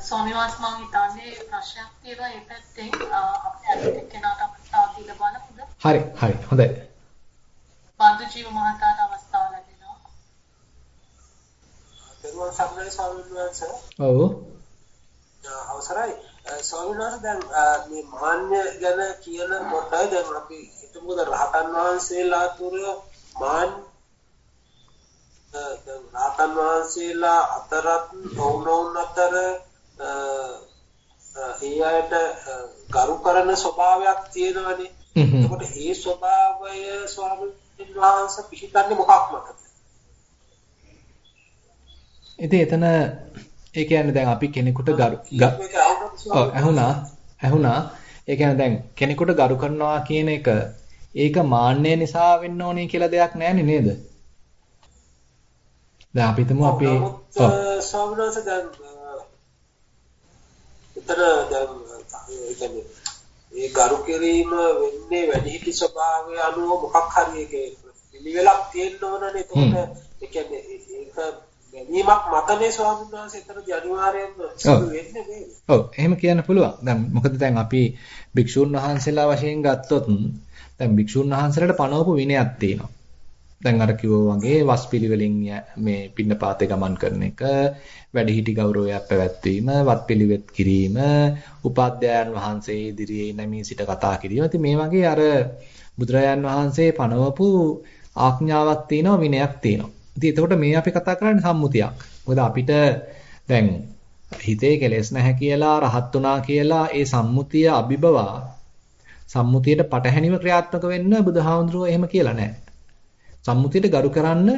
ස්වාමීන් වහන්සේ මම හිතන්නේ ප්‍රශ්නයක් තියෙනවා ඒ පැත්තෙන් අපේ අනිත් එක්කෙනාට අවස්ථාව දීලා බලමුද? හරි හරි හොඳයි. බන්දු ජීව මහතාට අවස්ථාව ලැබෙනවා. දරුවන් සම්මත ස්වාමීන් වහන්සේ. ඔව්. අවසරයි. ස්වාමීන් වහන්සේ දැන් මේ මාන්‍ය ගැන කියනකොට දැන් අපි හිතමුද රහතන් වහන්සේලා තුර මාන් රහතන් වහන්සේලා අතරත් වුණොන් අතර ඒ අයට ගරු කරන ස්වභාවයක් තියෙනවනේ. එතකොට ඒ ස්වභාවය ස්වාමීන් වහන්සේ පිළිගන්නේ මොකක් මතද? ඉතින් එතන ඒ කියන්නේ දැන් අපි කෙනෙකුට ගරු ඔව් ඇහුණා ඇහුණා ඒ කියන්නේ දැන් කෙනෙකුට ගරු කරනවා කියන එක ඒක මාන්නය නිසා වෙන්න ඕනේ කියලා දෙයක් නැහැනේ නේද? දැන් අපි හිතමු අපි ඔව් ස්වාමීන් දැන් ඒ කියන්නේ ඒ ගරු කිරීම වෙන්නේ වැඩිහිටි ස්වභාවය අනුව මොකක් හරි එකේ පිළිවෙලක් තියෙන්න ඕනනේ එතකොට ඒ කියන්නේ ඒක ගැනීමක් මතනේ ස්වාමීන් වහන්සේ එතනදී අනිවාර්යයෙන්ම සිදු වෙන්නේ නේද? ඔව් එහෙම කියන්න පුළුවන්. දැන් මොකද දැන් අපි භික්ෂුන් වහන්සේලා වශයෙන් ගත්තොත් දැන් භික්ෂුන් වහන්සේලාට පනවපු විනයක් තියෙනවා. දැන් අර කිව්වා වගේ වස්පිලිවෙලින් මේ පින්නපාතේ ගමන් කරන එක, වැඩිහිටි ගෞරවයක් පැවැත්වීම, වත්පිළිවෙත් කිරීම, උපාධ්‍යයන් වහන්සේ ඉදිරියේ නැමී සිට කතා කිරීම. ඉතින් මේ වගේ අර බුදුරජාන් වහන්සේ පනවපු ආඥාවක් තියෙනවා, විනයක් තියෙනවා. ඉතින් එතකොට මේ අපි කතා කරන්නේ සම්මුතියක්. මොකද අපිට දැන් හිතේ කෙලෙස් නැහැ කියලා රහත් වුණා කියලා ඒ සම්මුතිය අභිබවා සම්මුතියට පටහැනිව ක්‍රියාත්මක වෙන්න බුදුහාමුදුරුවෝ එහෙම කියලා නැහැ. සම්මුතියට ගරු කරන්න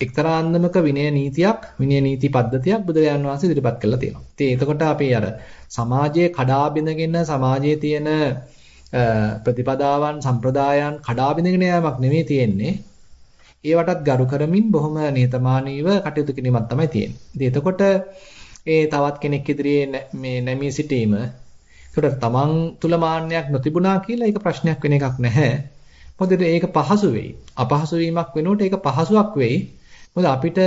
එක්තරා අන්දමක විනය නීතියක් විනය නීති පද්ධතියක් බුදුරජාන් වහන්සේ ඉදිරිපත් කළා තියෙනවා. ඉතින් එතකොට අපි අර සමාජයේ කඩා බිඳගෙන සමාජයේ තියෙන ප්‍රතිපදාවන් සම්ප්‍රදායන් කඩා බිඳගෙන යෑමක් නෙමෙයි තියෙන්නේ. ඒවටත් ගරු කරමින් බොහොම නිහතමානීව කටයුතු කිරීමක් තමයි තියෙන්නේ. ඉතින් එතකොට ඒ තවත් කෙනෙක් ඉදිරියේ මේ නැමී සිටීම ඒකට තමන් තුල මාන්නයක් නොතිබුණා කියලා ඒක ප්‍රශ්නයක් වෙන එකක් නැහැ. මොකද ඒක පහසු වෙයි. අපහසු වීමක් වෙනකොට ඒක පහසුවක් වෙයි. මොකද අපිට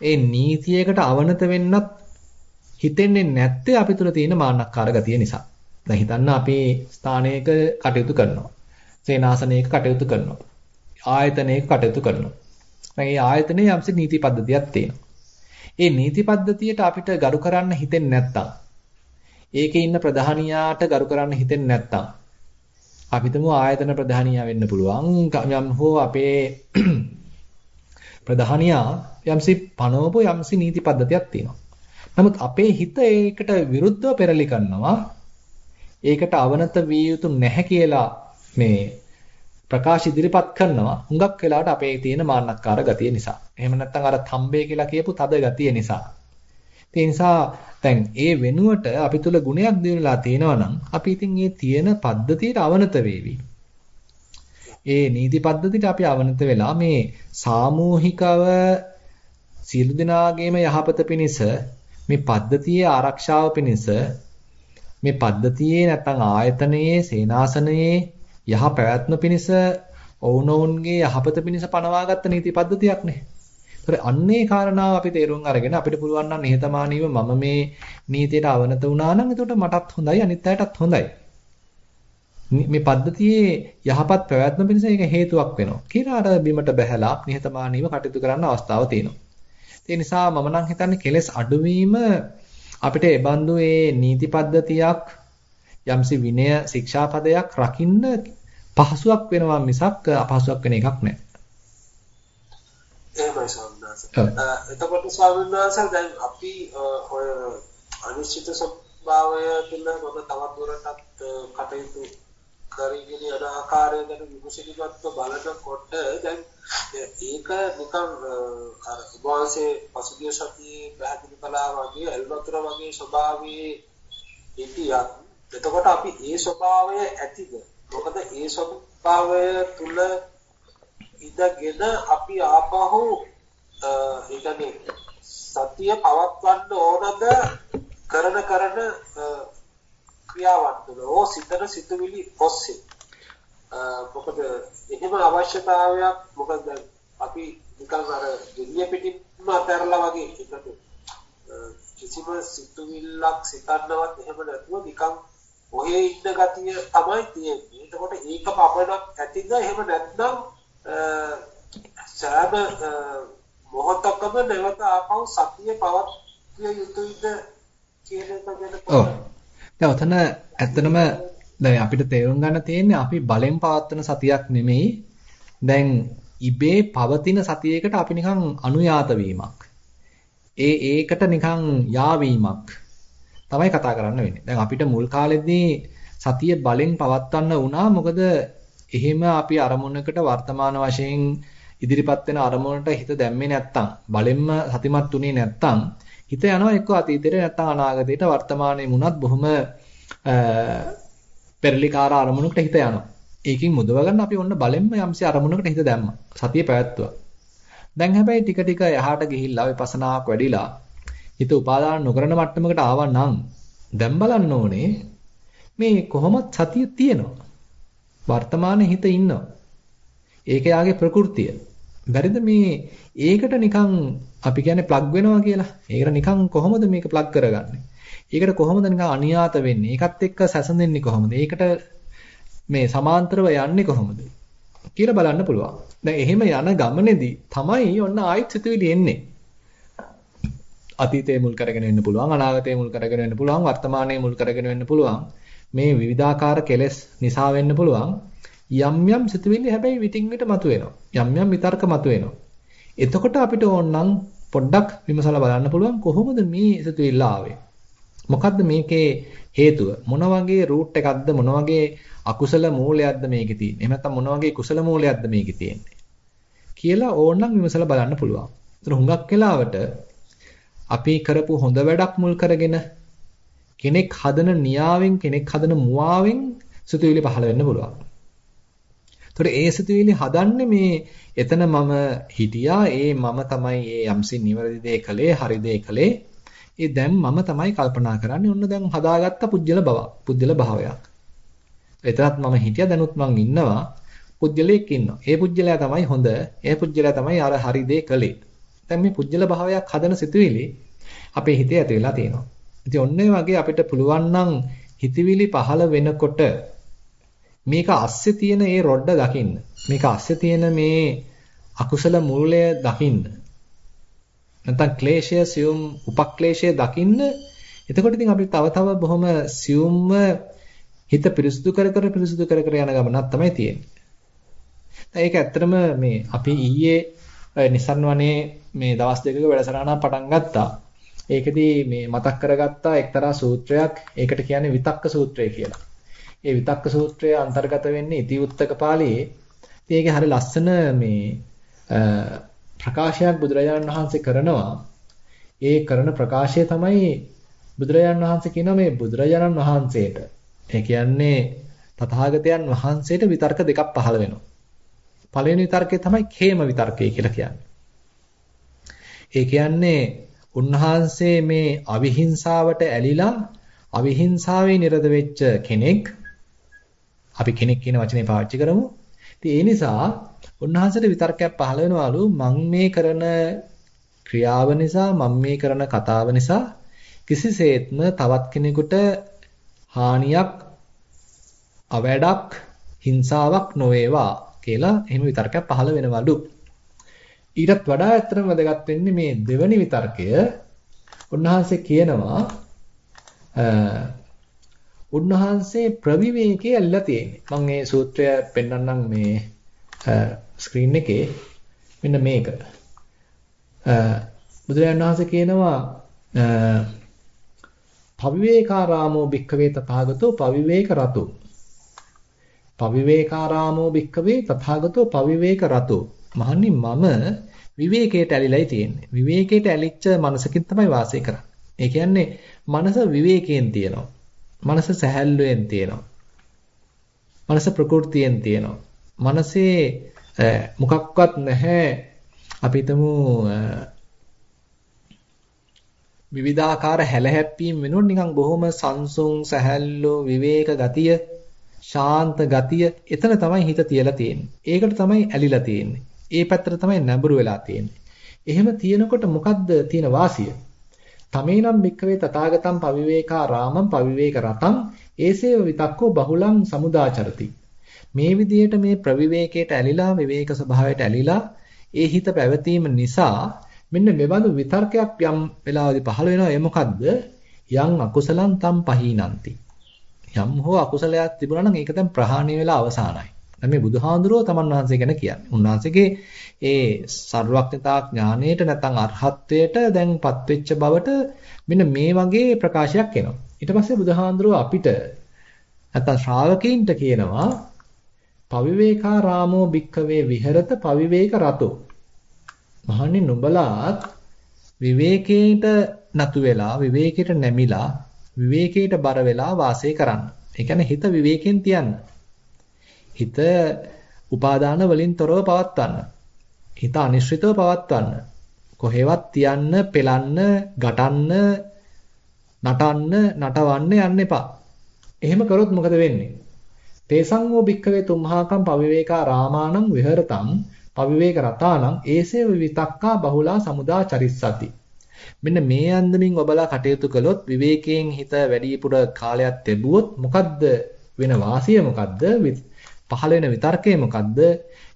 ඒ නීතියකට අවනත වෙන්නත් හිතෙන්නේ නැත්තේ අපි තුල තියෙන මාන්නක්කාර ගතිය නිසා. දැන් හිතන්න අපි ස්ථානයක කටයුතු කරනවා. සේනාසනයක කටයුතු කරනවා. ආයතනයක කටයුතු කරනවා. දැන් මේ ආයතනයේ යම්සි නීති පද්ධතියක් තියෙනවා. ඒ නීති පද්ධතියට අපිට ගරු කරන්න හිතෙන්නේ නැත්තම් ඒකේ ඉන්න ප්‍රධානියාට ගරු කරන්න හිතෙන්නේ නැත්තම් අපිටම ආයතන ප්‍රධානියා වෙන්න පුළුවන් යම් හෝ අපේ ප්‍රධානියා යම්සි පනවපු යම්සි නීති පද්ධතියක් තියෙනවා. නමුත් අපේ හිත ඒකට විරුද්ධව පෙරලි කරනවා. ඒකට අවනත විය යුතු නැහැ කියලා මේ ප්‍රකාශ ඉදිරිපත් කරනවා. හුඟක් වෙලාවට අපේ තියෙන මාන්නක්කාර ගතිය නිසා. එහෙම නැත්නම් අර තම්බේ කියලා කියපු තද ගතිය නිසා. ඒ නිසා දැන් ඒ වෙනුවට අපි තුල ගුණයක් දිනලා තියෙනවා නම් අපි ඉතින් මේ තියෙන පද්ධතියට අවනත වෙවි. ඒ නීති පද්ධතියට අපි අවනත වෙලා මේ සාමූහිකව සියලු දෙනාගේම යහපත පිණිස මේ පද්ධතියේ ආරක්ෂාව පිණිස මේ පද්ධතියේ නැත්නම් ආයතනයේ සේනාසනයේ යහ පැවැත්ම පිණිස ඔවුනොවුන්ගේ යහපත පිණිස පනවාගත්ත නීති පද්ධතියක් නේ. ඒතර අන්නේ කාරණාව අපි තේරුම් අරගෙන අපිට පුළුවන් නම් නිහතමානීව මම මේ නීතියට අවනත වුණා නම් එතකොට මටත් හොඳයි අනිත් අයටත් හොඳයි. මේ පද්ධතියේ යහපත් පැවැත්ම පිණිස ඒක හේතුවක් වෙනවා. කියලා අර බිමට බැහැලා නිහතමානීව කටයුතු කරන්න අවස්ථාව තියෙනවා. ඒ නිසා මම නම් හිතන්නේ කෙලෙස් අඩුවීම අපිට ඒ බඳු ඒ නීති පද්ධතියක් යම්සි විනය ශික්ෂාපදයක් රකින්න පහසුවක් වෙනවා මිසක් අපහසුයක් වෙන එකක් නෑ. එහෙමයි ස්වාමීන් එතකොට ස්වාමීන් වහන්සේ දැන් අපි ඔය අනිශ්චිත ස්වභාවය කියන මොකද තවත් දුරටත් කටයුතු කරගෙන යන ආකාරය ගැන විමසිලිමත්ව බලනකොට දැන් ඒක නිකන් අර උපවාසයේ පසුගිය සතියේ පැහැදිලි කළා වගේ එල්වතුර වගේ ස්වභාවයේ ඉතියක් එතකොට අපි ඒ ස්වභාවය ඇතිද? මොකද ඒ ස්වභාවය තුල ඉඳගෙන අපි ආපහු ඒ කියන්නේ සතිය පවත්වන්න ඕනද? කරන කරන ක්‍රියාවන් තුළ ඕ සිතන සිතුවිලි ඔස්සේ. මොකද එහෙම අවශ්‍යතාවයක් මොකද අපි නිකන් අර ගෙඩිය පිටින්ම අතහැරලා වගේ. එකට කිසිම සිතුවිල්ලක් සිතන්නවත් එහෙම නැතුව නිකන් ඔහේ ඉන්න ගතිය තමයි තියෙන්නේ. එතකොට ඒක පමණක් ඇතිද එහෙම නැත්නම් සෑම මොහොතකම නැවත ආපහු සතිය පවත්විය යුතුයිද කියන එක ගැන ඔව්. දැන් ඔතන ඇත්තටම දැන් අපිට තේරුම් ගන්න තියෙන්නේ අපි බලෙන් පවත්වන සතියක් නෙමෙයි. දැන් ඉබේ පවතින සතියේකට අපි නිකන් අනුයාත වීමක්. ඒ ඒකට නිකන් යාවීමක් තමයි කතා කරන්න වෙන්නේ. දැන් අපිට මුල් කාලෙදී සතිය බලෙන් පවත්වන්න වුණා මොකද එහෙම අපි අරමුණකට වර්තමාන වශයෙන් ඉදිරිපත් වෙන අරමුණට හිත දැම්මේ නැත්තම් බලෙන්ම සතිමත් උනේ නැත්තම් හිත යනවා එක්ක අතීතයට නැත්තම් අනාගතයට වර්තමානයේ මුණත් බොහොම පෙරලිකාර අරමුණකට හිත යනවා. ඒකින් මුදව ගන්න අපි ඔන්න බලෙන්ම යම්සි අරමුණකට හිත දැම්මා. සතිය පැවැත්තුවා. දැන් හැබැයි ටික ටික එහාට ගිහිල්ලා විපස්සනාවක් වැඩිලා හිත උපාදාන නොකරන මට්ටමකට ආවා නම් දැන් බලන්න ඕනේ මේ කොහොමත් සතිය තියෙනවා. වර්තමානයේ හිත ඉන්නවා. ඒක යාගේ ප්‍රകൃතිය. බැරිද මේ ඒකට නිකන් අපි කියන්නේ ප්ලග් වෙනවා කියලා. ඒකට නිකන් කොහොමද මේක ප්ලග් කරගන්නේ? ඒකට කොහොමද නිකන් අනියාත වෙන්නේ? ඒකත් එක්ක සැසඳෙන්නේ කොහොමද? ඒකට මේ සමාන්තරව යන්නේ කොහොමද? කියලා බලන්න පුළුවන්. දැන් එහෙම යන ගමනේදී තමයි ඔන්න ආයෙත් සිතුවිලි එන්නේ. අතීතයේ මුල් කරගෙන වෙන්න පුළුවන්, අනාගතයේ මුල් කරගෙන වෙන්න පුළුවන්, වර්තමානයේ මුල් කරගෙන වෙන්න පුළුවන්. මේ විවිධාකාර කෙලෙස් නිසා වෙන්න පුළුවන්. යම් යම් සිතුවිලි හැබැයි විටින් විට මතුවෙනවා. යම් යම් විතර්ක මතුවෙනවා. එතකොට අපිට ඕනනම් පොඩ්ඩක් විමසලා බලන්න පුළුවන් කොහොමද මේ සිතුවිල්ල ආවේ? මොකද්ද මේකේ හේතුව? මොන වගේ රූට් එකක්ද මොන වගේ අකුසල මූලයක්ද මේකේ තියෙන්නේ? එහෙම නැත්නම් මොන වගේ කුසල මූලයක්ද මේකේ තියෙන්නේ? කියලා ඕනනම් විමසලා බලන්න පුළුවන්. ඒතර හුඟක් වෙලාවට අපි කරපු හොඳ වැඩක් මුල් කරගෙන කෙනෙක් හදන නියාවෙන් කෙනෙක් හදන මුවාවෙන් සිතුවිලි පහළ වෙන්න පුළුවන්. ඒතර ඒ සිතුවිලි හදන්නේ මේ එතන මම හිටියා ඒ මම තමයි ඒ යම්සි නිවැරදි දේ කළේ හරි දේ කළේ ඒ දැන් මම තමයි කල්පනා කරන්නේ ඔන්න දැන් හදාගත්ත පුජ්‍යල බව පුජ්‍යල භාවයක්. එතනත් මම හිටියා දැනුත් මං ඉන්නවා පුජ්‍යලයක් ඉන්නවා. ඒ පුජ්‍යලයා තමයි හොඳ. ඒ පුජ්‍යලයා තමයි අර හරි දේ කළේ. දැන් මේ පුජ්‍යල භාවයක් හදන සිතුවිලි අපේ හිතේ ඇති වෙලා තියෙනවා. ඉතින් ඔන්න වගේ අපිට පුළුවන් නම් හිතවිලි පහළ වෙනකොට මේක අස්සේ තියෙන ඒ රොඩ්ඩ දකින්න. මේක අස්සේ තියෙන මේ අකුසල මූලය දකින්න. නැත්නම් ක්ලේශය සියුම් උපක්ලේශය දකින්න. එතකොට ඉතින් අපිට තව තව බොහොම සියුම්ව හිත පිරිසුදු කර කර පිරිසුදු කර කර යන ගමනක් තමයි තියෙන්නේ. ඒක ඇත්තටම මේ අපි ඊයේ නිසන් වනේ මේ දවස් දෙකක වැඩසටහනක් පටන් ගත්තා. ඒකෙදී මේ මතක් කරගත්තා එක්තරා සූත්‍රයක්. ඒකට කියන්නේ විතක්ක සූත්‍රය කියලා. ඒ විතක්ක සූත්‍රය අන්තර්ගත වෙන්නේ ඉතිවුත්තක පාළියේ. ඉතින් ඒකේ හරි ලස්සන මේ ප්‍රකාශයක් බුදුරජාණන් වහන්සේ කරනවා. ඒ කරන ප්‍රකාශය තමයි බුදුරජාණන් වහන්සේ කියනවා මේ බුදුරජාණන් වහන්සේට. ඒ කියන්නේ තථාගතයන් වහන්සේට විතර්ක දෙකක් පහළ වෙනවා. පළවෙනි විතර්කය තමයි khema විතර්කය කියලා කියන්නේ. ඒ කියන්නේ උන්වහන්සේ මේ අවිහිංසාවට ඇලිලා අවිහිංසාවේ නිරත වෙච්ච කෙනෙක් අපි කෙනෙක් කියන වචනේ පාවිච්චි කරමු. ඉතින් ඒ නිසා උන්වහන්සේට විතර්කයක් පහළ වෙනවලු මම මේ කරන ක්‍රියාව නිසා මම මේ කරන කතාව නිසා කිසිසේත්ම තවත් කෙනෙකුට හානියක් අවැඩක් හිංසාවක් නොවේවා කියලා එහෙම විතර්කයක් පහළ වෙනවලු. ඊටත් වඩා ඇත්තටම වැදගත් වෙන්නේ මේ දෙවනි විතර්කය. උන්වහන්සේ කියනවා උන්වහන්සේ ප්‍රවිවේකයේ ඇල්ලලා තියෙන්නේ. මම මේ සූත්‍රය පෙන්වන්නම් මේ ස්ක්‍රීන් එකේ. මෙන්න මේක. බුදුරජාණන් වහන්සේ කියනවා පවිවේකාරාමෝ භික්ඛවේ තථාගතෝ පවිවේක රතෝ. පවිවේකාරාමෝ භික්ඛවේ තථාගතෝ පවිවේක රතෝ. මහන්නි මම විවේකයට ඇලිලායි තියෙන්නේ. විවේකයට ඇලිච්ච මනසකින් තමයි වාසය කරන්නේ. ඒ කියන්නේ මනස විවේකයෙන් තියෙනවා. මනස සැහැල්ලුවෙන් තියෙනවා. මනස ප්‍රകൃතියෙන් තියෙනවා. මනසේ මොකක්වත් නැහැ. අපි හිතමු විවිධාකාර හැලහැප්පීම් වෙනුවට නිකන් බොහොම සංසුන් සැහැල්ලු විවේක ගතිය ශාන්ත ගතිය එතන තමයි හිත තියලා තියෙන්නේ. ඒකට තමයි ඇලිලා තියෙන්නේ. ඒ පැත්තට තමයි නැඹුරු වෙලා තියෙන්නේ. එහෙම තියෙනකොට මොකද්ද තියෙන වාසිය? තමේනම් භික්කවේ තථාගතම් පවිවේකා රාමම් පවිවේක රතං ඒසේව විතක්කෝ බහුලං සමුදාචරති. මේ විදිහට මේ ප්‍රවිවේකයට ඇලිලා විවේක ස්වභාවයට ඇලිලා ඒ හිත පැවතීම නිසා මෙන්න මෙබඳු විතර්කයක් යම් වෙලාවදී පහළ වෙනවා ඒ මොකද්ද? යම් අකුසලං තම් පහීනಂತಿ. යම් හෝ අකුසලයක් තිබුණා නම් ඒක දැන් ප්‍රහාණය වෙලා අවසానයි. දැන් මේ බුදුහාඳුරෝ තමන් වහන්සේ ගැන කියන්නේ. උන්වහන්සේගේ ඒ සර්වඥතා ඥාණයට නැත්නම් අරහත්ත්වයට දැන්පත් වෙච්ච බවට මෙන්න මේ වගේ ප්‍රකාශයක් එනවා. ඊට පස්සේ බුදුහාඳුරෝ අපිට නැත්නම් ශ්‍රාවකීන්ට කියනවා පවිවේකා රාමෝ භික්ඛවේ විහෙරත පවිවේක රතෝ මහන්නේ නුඹලාත් විවේකයට නතු වෙලා විවේකයට නැමිලා විවේකයට බර වෙලා වාසය කරන්න. ඒ කියන්නේ හිත විවේකයෙන් තියන්න. හිත උපාදාන වලින් තොරව පවත්වන්න. හිත අනිශ්චිතව පවත්වන්න. කොහෙවත් තියන්න, පෙලන්න, ගටන්න, නටන්න, නටවන්න යන්න එපා. එහෙම කරොත් මොකද වෙන්නේ? තේසංගෝ භික්ඛවේ තුම්හාකම් පවිවේකා රාමාණං විහෙරතං පවිවේක රතාණං ඒසේව විතක්කා බහුලා සමුදා චරිස්සති. මෙන්න මේ අන්දමින් ඔබලා කටයුතු කළොත් විවේකයෙන් හිත වැඩිපුර කාලයක් තැබුවොත් මොකද්ද වෙන වාසිය මොකද්ද? පහළ වෙන විතර්කය මොකද්ද?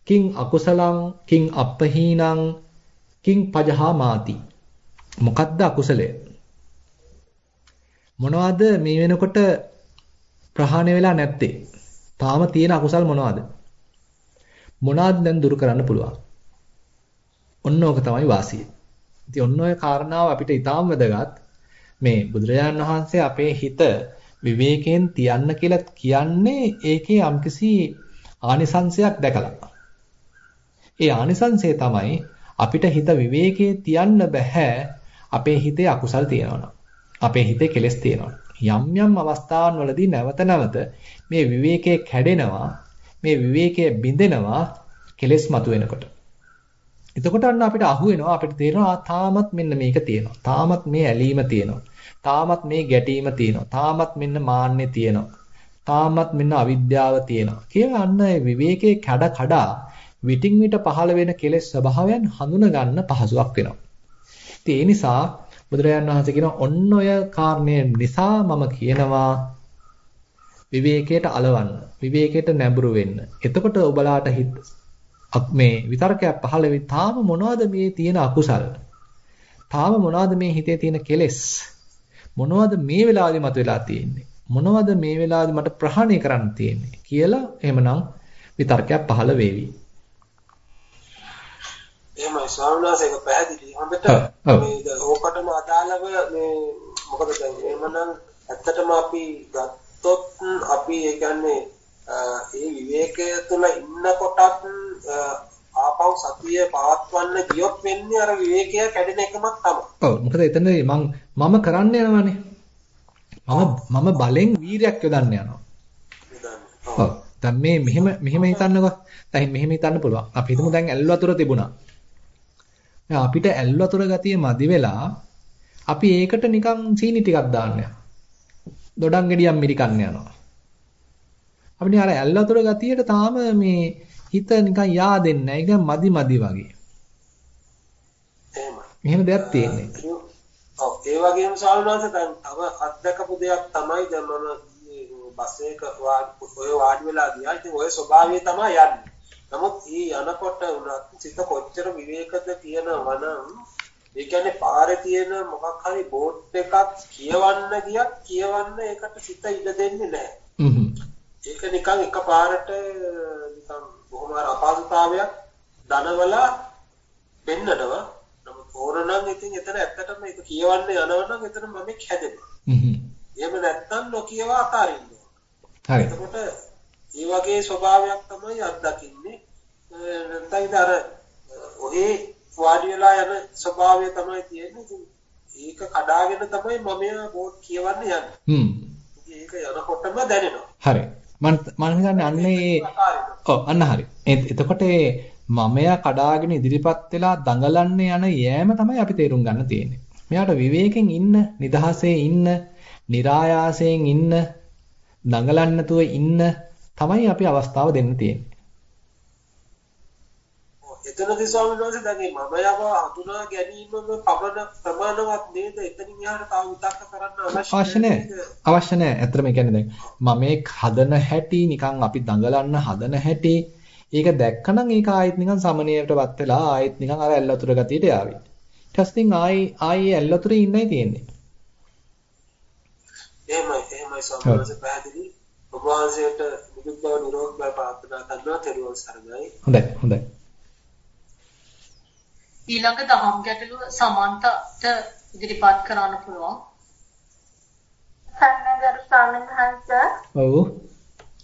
කිං අකුසලං කිං අපහීනං කිං පජහා මාති. මොකද්ද අකුසලය? මොනවද මේ වෙනකොට ප්‍රහාණය වෙලා නැත්තේ? තාම තියෙන අකුසල් මොනවද? මොනවාද දැන් දුරු කරන්න පුළුවන්? ඔන්න ඕක තමයි වාසිය. ඉතින් ඔන්න ඔය කාරණාව අපිට ඊටාම් වැදගත්. මේ බුදුරජාණන් වහන්සේ අපේ හිත විවේකයෙන් තියන්න කියලා කියන්නේ ඒකේ යම්කිසි ආනිසංශයක් දැකලා. ඒ ආනිසංශය තමයි අපිට හිත විවේකයේ තියන්න බෑ අපේ හිතේ අකුසල් තියෙනවා අපේ හිතේ කෙලෙස් තියෙනවා. යම් යම් අවස්ථාවන් වලදී නැවත නැවත මේ විවේකයේ කැඩෙනවා මේ විවේකයේ බිඳෙනවා කෙලෙස් මතුවෙනකොට. එතකොට අන්න අපිට අහු වෙනවා අපිට තේරෙනවා තාමත් මෙන්න මේක තියෙනවා. තාමත් මේ ඇලීම තියෙනවා. තාමත් මේ ගැටීම තියෙනවා. තාමත් මෙන්න මාන්නේ තියෙනවා. තාමත් මෙන්න අවිද්‍යාව තියෙනවා. කියලා අන්න ඒ විවේකයේ කඩ කඩා විටින් විට පහළ වෙන කෙලෙස් ස්වභාවයන් හඳුන ගන්න පහසුවක් වෙනවා. ඉතින් ඒ නිසා බුදුරජාණන් වහන්සේ කියන ඔන්න ඔය කාරණය නිසා මම කියනවා විවේකයට అలවන්න. විවේකයට නැඹුරු වෙන්න. එතකොට ඔබලාට හිත මේ විතර්කයක් පහළ වෙයි තාම මොනවද මේ තියෙන අකුසල්? තාම මොනවද මේ හිතේ තියෙන කෙලෙස්? මොනවද මේ වෙලාවේ මතුවලා තියෙන්නේ? මොනවද මේ වෙලාවේ මට ප්‍රහාණය කරන්න තියෙන්නේ කියලා එහෙමනම් විතර්කයක් පහළ වේවි. එහෙමයි ස්වාමීන් වහන්සේ ඒක පැහැදිලි. හොඳට මේ ඕකටම අදාළව මේ මොකද දැන් එහෙමනම් ඇත්තටම අපි ගත්තොත් අපි ඒ කියන්නේ ඒ විවේකය තුළ ඉන්නකොටත් ආපහු සතිය පවත්වන්න ගියොත් වෙන්නේ අර විවේකය කැඩෙන එකමක් තමයි. ඔව් මොකද එතන මම මම කරන්න යනවානේ. මම මම බලෙන් වීරයක් යොදන්න යනවා. ඔව්. දැන් මේ මෙහෙම මෙහෙම හිතන්නකෝ. දැන් මෙහෙම හිතන්න පුළුවන්. අපි හිතමු දැන් ඇල් වතුර තිබුණා. දැන් අපිට ඇල් වතුර ගතිය මදි වෙලා අපි ඒකට නිකන් සීනි ටිකක් දාන්න යනවා. දොඩම් ගෙඩියක් මිරිකන්න යනවා. අපිට අර ඇල් වතුර ගතියට තාම මේ හිත නිකන් yaadෙන්නේ නැහැ. ඒක මදි මදි වගේ. එහෙම දෙයක් තියෙන්නේ. ඒ වගේම සාමාන්‍යයෙන් දැන් තව අත්දකපු දෙයක් තමයි දැන් මම බස් එක ඔය වාඩි වෙලා ගියා. ඉතින් ඔය ස්වභාවය තමයි යන්නේ. නමුත් ඊ යනකොට උනත් සිත කොච්චර විවේකද කියනවා නම් ඒ කියන්නේ පාරේ තියෙන මොකක් හරි බෝඩ් එකක් කියවන්න ගියත් කියවන්න ඒකට සිත ඉඩ දෙන්නේ නැහැ. ඒක නිකන් එකපාරට නිකන් බොහොම අපහසුතාවයක් දනවලා පෙන්නනවා. ඕනනම් ඉතින් එතන ඇත්තටම ඒක කියවන්න යනවා නම් එතන මම හැදෙනවා. හ්ම්. එහෙම නැත්තම් නොකියව අතාරින්න. හරි. එතකොට ඒ වගේ ස්වභාවයක් තමයි අත්දකින්නේ. නැත්නම් අර ඔහේ වාඩි වෙලා යන ස්වභාවය තමයි තියෙන්නේ. ඒක කඩාගෙන තමයි මම බෝඩ් කියවන්න යන්නේ. හ්ම්. ඒක යනකොටම දැනෙනවා. හරි. මම මම හිතන්නේ අන්නේ ඔව් අන්න හරි. එතකොට මමයා කඩාගෙන ඉදිරිපත් වෙලා දඟලන්න යන යෑම තමයි අපි තේරුම් ගන්න තියෙන්නේ. මෙයාට විවේකයෙන් ඉන්න, නිදහසේ ඉන්න, નિરાයාසයෙන් ඉන්න, දඟලන්න ඉන්න තමයි අපි අවස්ථාව දෙන්න තියෙන්නේ. එතනදී ස්වාමීන් වහන්සේ දැන් මේ මම යව හඳුනා ගැනීමම පමණ ප්‍රමාණවත් නේද? එතනින් එහාට තව විතක්ක කරන්න අවශ්‍ය නැහැ. අවශ්‍ය නැහැ. ඇත්තටම කියන්නේ දැන් මම මේ හදන හැටි නිකන් අපි දඟලන්න හදන හැටි ඒක දැක්කනම් ඒක ආයෙත් නිකන් සමනයයටපත් වෙලා ආයෙත් නිකන් අර ඇල්ලතුර ගතියට යාවි. ඊට පස්සේ ආයි ආයි ඇල්ලතුරේ ඉන්නයි තියෙන්නේ. එහෙමයි එහෙමයි වහන්සේ පැහැදිලි. ඔබ වහන්සේට නිකුත් බව නිරෝධ බව ප්‍රාර්ථනා කරනවා. තෙරුවන් සරණයි. හොඳයි හොඳයි. ඊළඟ දහම් ගැටලුව සමන්තට ඉදිරිපත් කරන්න පුළුවන්. සන්නගරු ස්වාමීන් වහන්සේ. ඔව්.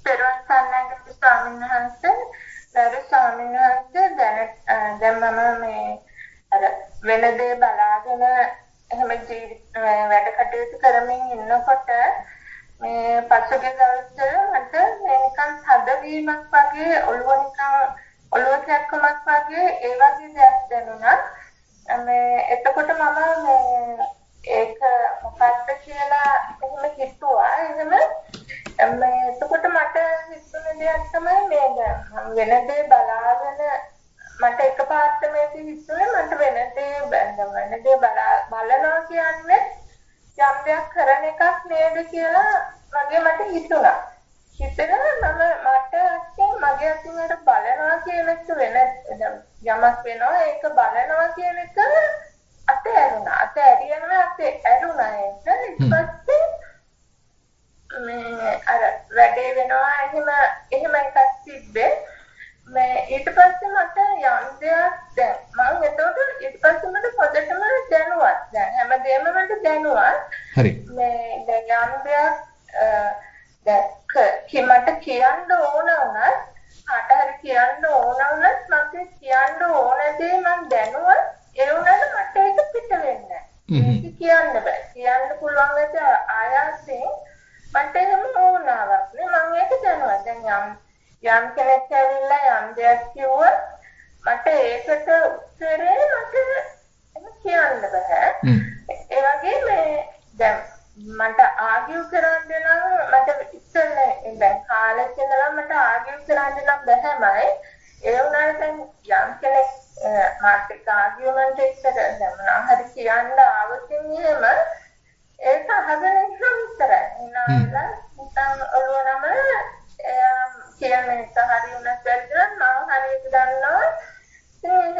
පෙරවන් සන්නගරු ස්වාමීන් වහන්සේ, දරු ස්වාමීන් වහන්සේ දැන් දැන් මම මේ අර වෙන දේ බලාගෙන එහෙම ජීවිත වැඩ කටයුතු කරමින් ඉන්නකොට මේ පසුගිය දවස්වල මට මේකන් හදවීමක් වගේ ඔළුව නිකන් ඔළුව කැක්කමක් වගේ ඒ වගේ දෙයක් දැනුණා. මේ එතකොට මම මේ ඒක මොකක්ද කියලා එහෙම හිතුවා. එහෙම මේ එතකොට මට හිතුන දෙයක් තමයි මේ වෙන දේ බලාගෙන මට එකපාරට මේක හිතුනේ මට වෙන දේ වෙන දේ බලනවා කියන්නේ යම් දෙයක් කරන එකක් නේද කියලා වගේ මට හිතුණා. හිතෙනවා මම මට අත්යෙන් මගේ අතින් අර බලනවා කියන එක වෙන යමක් වෙනවා ඒක බලනවා කියන එක අතෑරුණා අතෑරියනවා අතෑරුණා ඒක ඊට පස්සේ මේ අර වැඩේ වෙනවා එහෙම එහෙම එකක් තිබ්බේ මේ ඊට පස්සේ මට යම් දෙයක් දැන් මම එතකොට ඊට පස්සේ මට පොඩටම දැනුවත් දැන් හැමදේම මට දැනුවත් හරි මේ දැන් යම් දෙයක් දැන් මට කියන්න ඕන වුණත් කාට හරි කියන්න ඕන වුණත් මට කියන්න ඕන දේ මම දැනුවත් ඒ වුණාට මට ඒක පිට වෙන්නේ නැහැ. කියන්න බෑ. කියන්න පුළුවන් ඇත ආයාසයෙන් මට එහෙම ඕනාවක් නේ මම ඒක දැනුවත්. දැන් යම් යම් කෙනෙක් ඇවිල්ලා යම් දෙයක් කිව්වොත් මට ඒකට උත්තරේ මට එහෙම කියන්න බෑ. ඒ වගේ මේ දැන් මට ආගියු කරන්න නම් මට ඉස්සෙල්ලා දැන් කාලෙක ඉඳලා මට ආගියු කරන්න නම් බැහැමයි ඒ වුණාට දැන් යම් කෙනෙක් මාත් එක්ක ආගියුමන්ට් එකකට දැන් මොනවා හරි කියන්න ආවොතින් එහෙම ඒක අහගෙන ඉන්න විතරයි නේද නැත්නම් ඔළුව නම කියන එක හරි වුණත් වැරදිනම් මම හරියට දන්නවා ඒක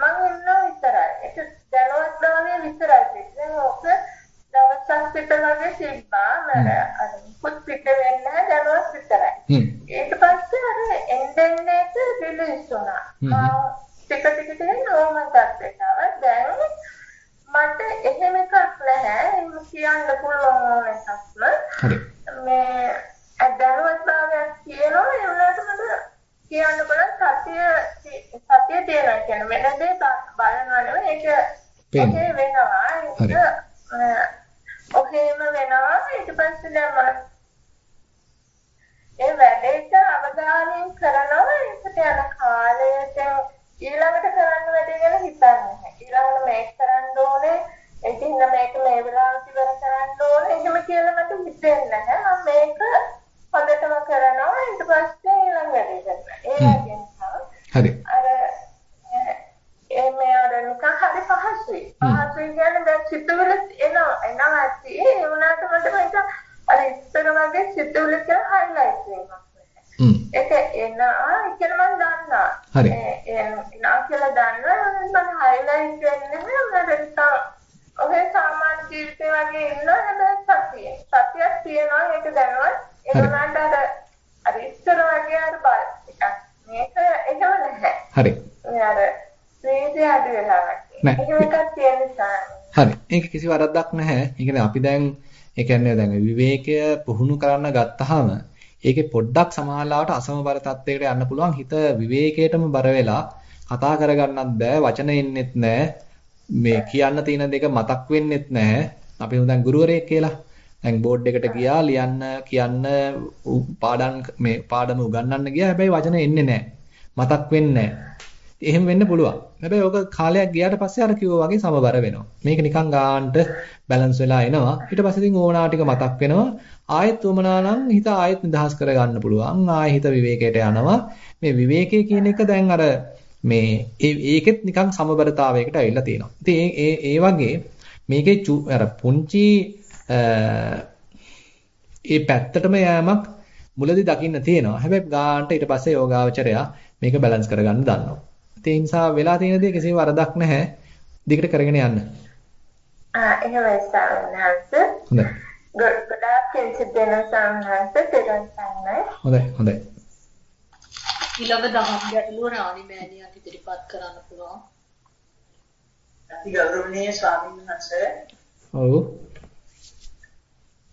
මම ඉන්න විතරයි ඒක දැනුවත් බවනේ විතරයි දැන් ඔක දවසක් පිට වගේ තිබ්බා මම අර පුත් පිට වෙන්න දැනුවත් විතරයි ඊට පස්සේ අර එන්ඩෙන් එක රිලීස් වුණා ටික ටික ටික නෝමල් තත්ත්වයට දැන් මට එහෙම එකක් නැහැ එහෙම කියන්න පුළුවන් එකක්ම. මේ දැනුවත් භාවයක් කියනවා ඒ වුණාට මට කියන්න බලන් සතිය සතිය තියෙනවා. කියන්නේ වෙන දේ බලනවා නෙවෙයි. ඒක ඔහේ වෙනවා ඒක ඔහේම වෙනවා ඊට පස්සේ දැන් මම ඒ වැඩේට අවධානයෙන් කරනවා ඒකට යන කාලයට ඊළඟට කරන්න වැඩේ ගැන හිතන්නේ නැහැ. ඊළඟට මේක කරන්න ඕනේ, ඉතින් මේක මේ වෙලාවට ඉවර කරන්න ඕනේ. එහෙම කියලා මට හිතෙන්නේ නැහැ. මම මේක හොඳටම කරනවා ඊට පස්සේ ඊළඟ වැඩේ කරනවා. ඒ වගේ නිසා. හරි. අර ඒ මේ අර නිකන් හරි පහසුයි. පහසුයි කියන්නේ දැන් සිතුවිලි එනවා එනවා ඇති. ඒ වුණාට මට මේක අර ඉස්සර වගේ සිතුවිලි කියලා හයිලයිට් වෙනවා. ඒක එනවා කියලා මම දන්නවා. හරි. එනවා කියලා දන්නවා මම හයිලයිට් වෙන්නේ නැහැ මම ඔහේ සාමාන්‍ය ජීවිතේ වගේ ඉන්නවා හැබැයි සතිය. සතියක් තියෙනවා ඒක දැනවත්. ඒ වුණාට අර අර ඉස්සර වගේ අර බල මේක එහෙම නැහැ. හරි. අර ප්‍රේතය අඩු වෙලා වගේ. එහෙම එකක් තියෙන නිසා. හරි. ඒක කිසි වරදක් නැහැ. ඒ කියන්නේ අපි දැන් ඒ කියන්නේ දැන් විවේකය පුහුණු කරන්න ගත්තාම ඒකේ පොඩ්ඩක් සමාහලාවට අසමබර තත්යකට යන්න පුළුවන්. හිත විවේකයටම බර වෙලා කතා කරගන්නත් බෑ වචන එන්නෙත් නෑ. මේ කියන්න තියෙන දෙක මතක් වෙන්නෙත් නෑ. අපි දැන් ගුරුවරයෙක් කියලා. දැන් බෝඩ් එකට ගියා ලියන්න කියන්න පාඩම් මේ පාඩම උගන්වන්න ගියා. හැබැයි වචන එන්නේ නෑ. මතක් වෙන්නේ නෑ. එහෙම වෙන්න පුළුවන්. හැබැයි ඕක කාලයක් ගියාට පස්සේ අර කිව්වා වගේ සමබර වෙනවා. මේක නිකන් ගානට බැලන්ස් වෙලා එනවා. ඊට පස්සේ ඉතින් ඕනා ටික මතක් වෙනවා. ආයෙත් උමනා නම් හිත ආයෙත් නිදහස් කරගන්න පුළුවන්. ආයෙ හිත විවේකයට යනවා. මේ විවේකයේ කියන එක දැන් අර මේ ඒකෙත් නිකන් සමබරතාවයකට ඇවිල්ලා තියෙනවා. ඉතින් ඒ ඒ වගේ මේකේ අර පුංචි ඒ පැත්තටම යෑමක් මුලදී දකින්න තියෙනවා. හැබැයි ගානට ඊට පස්සේ යෝගාවචරයා මේක බැලන්ස් කරගන්න දන්නවා. ඒ නිසා වෙලා තියෙන දේ කිසිම වරදක් නැහැ. දිගට කරගෙන යන්න. ආ එහෙමයි සාරණාංශ. හොඳයි. ගොඩාක් දෙන සාරණාංශ දෙරන් සම්මයි. හොඳයි හොඳයි. ඊළඟ දහම් ගැටලුව රාණි මෑණියන් ඉදිරිපත් කරන්න පුළුවන්. අති ගෞරවනීය ස්වාමීන් වහන්සේ. ඔව්.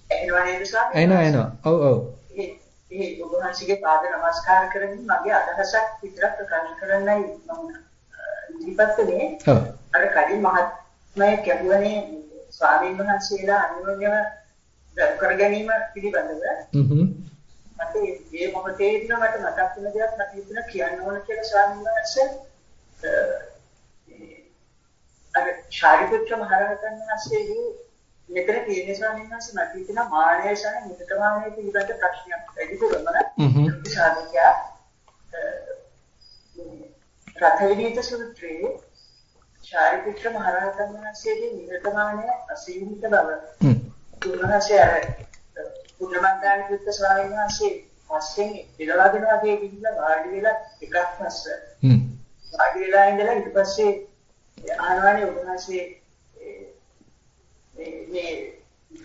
එනවා නේද ස්වාමීන් වහන්සේ? එනවා එනවා. ඔව් ඔව්. ඒ ඔබ වහන්සේගේ පාද නමස්කාර කරමින් මගේ අදහසක් විතරක් ප්‍රකාශ කරන්නයි මම ඉදිරිපත් කළේ. ඔව්. අර කලින් මහත්මය කියුවනේ ස්වාමීන් වහන්සේලා අනුන්‍යව කර ගැනීම පිළිබඳව. හ්ම් මට මේ මොහොතේදී මට මතක් වෙන දෙයක් මට හිතුණා කියන්න ඕන කියලා ස්වාමීන් වහන්සේ අර ශාරිපුත්‍ර මහරහතන් වහන්සේගේ මෙතන තියෙන ස්වාමීන් වහන්සේ මට හිතෙනවා මානය සහ නිකතමානය පිළිබඳ ප්‍රශ්නයක්. වැඩිපුරම සාධකයා රතවිදීත සූත්‍රයේ ශාරිපුත්‍ර මහරහතන් වහන්සේගේ නිකතමානය අසීමිත බව. උන්වහන්සේ අර පුණ්‍යමන්දානි පුත්‍ර ස්වාමීන් වහන්සේ පස්සෙන් ඉලවගෙන වගේ ගිහිල්ලා වාඩි වෙලා එකක් පස්ස හ්ම්. වාඩි වෙලා ඉඳලා ඊට පස්සේ ආනවනේ උන්වහන්සේ මේ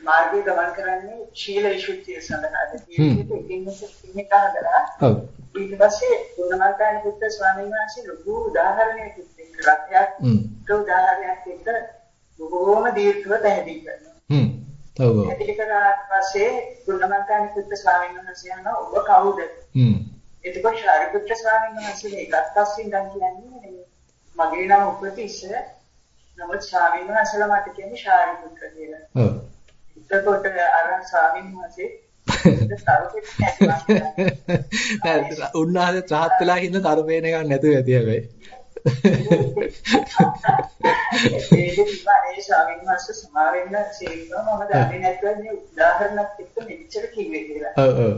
මාර්ගය ගමන් කරන්නේ ශීල විසුද්ධිය සඳහාද කියන්නේ එකින් එක හදලා ඔව්. ඊට පස්සේ පුණ්‍යමන්දානි පුත්‍ර ස්වාමීන් වහන්සේ ලොකු උදාහරණයක් රත්යක් හ්ම්. උදාහරණයක් එක්ක බොහෝම දීර්ඝව පැහැදිලි කරනවා. හ්ම්. ඔව් පැහැදිලි කරාට පස්සේ පුණ්‍යමන්තානි පුත්‍ර ස්වාමීන් වහන්සේ අහනවා ඔබ කවුද? හ්ම්. එතකොට ශාරිපුත්‍ර ස්වාමීන් වහන්සේ මේකත් පස්සින් ගන් කියන්නේ මගේ නම උපතිස්ස නමුත් ස්වාමීන් වහන්සේලා මට කියන්නේ ශාරිපුත්‍ර කියලා. ඔව් එතකොට අර ස්වාමීන් වහන්සේ උන්වහන්සේ ත්‍රාහත් වෙලා ඉන්න තරපේන එකක් නැතුව ඇති හැබැයි. ඉන්නේ ස්වාමීන් වහන්සේ සමා වෙන්න සීලව මම දන්නේ නැත්නම් උදාහරණයක් එක්ක මෙච්චර කිව්වේ කියලා. ඔව් ඔව්.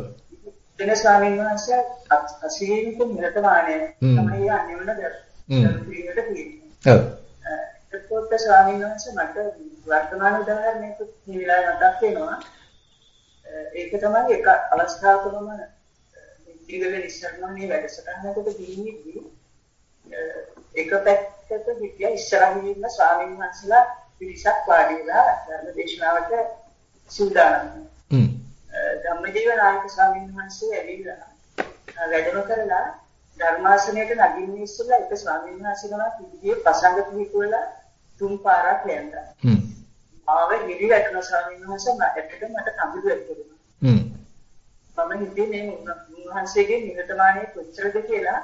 වෙන ස්වාමීන් වහන්සේ අසීමිත නිරතමානය තමයි අනිවන දර්ශනීයට තියෙන්නේ. ඔව්. එතකොට ස්වාමීන් වහන්සේ මට වර්තමාන උදාහරණයක් මේ වෙලාවේ මතක් වෙනවා. ඒක තමයි එක අවස්ථාවකම ඉතිරිවෙන ඉස්සරහනේ වැඩසටහනකට ගිහින්දී එක පැත්තක හිටිය ඉස්සරහින් ඉන්න ස්වාමීන් වහන්සේලා පිරිසක් වාඩි වෙලා ධර්ම දේශනාවට සූදානම්. හ්ම්. ධම්මජීව නායක ස්වාමීන් වහන්සේ ඇවිල්ලා වැඩම කරලා ධර්මාසනයට නගින්න ඉස්සෙල්ලා එක ස්වාමීන් වහන්සේ නමක් විදිහේ පසංග පිළිකුවලා තුන් පාරක් ලැන්දා. හ්ම්. ආව හිරි වැටෙන ස්වාමීන් වහන්සේ මට මට කඳුළු වැටුණා. හ්ම්. මම හිතේ මේ උන්වහන්සේගේ නිරතමානී කොච්චරද කියලා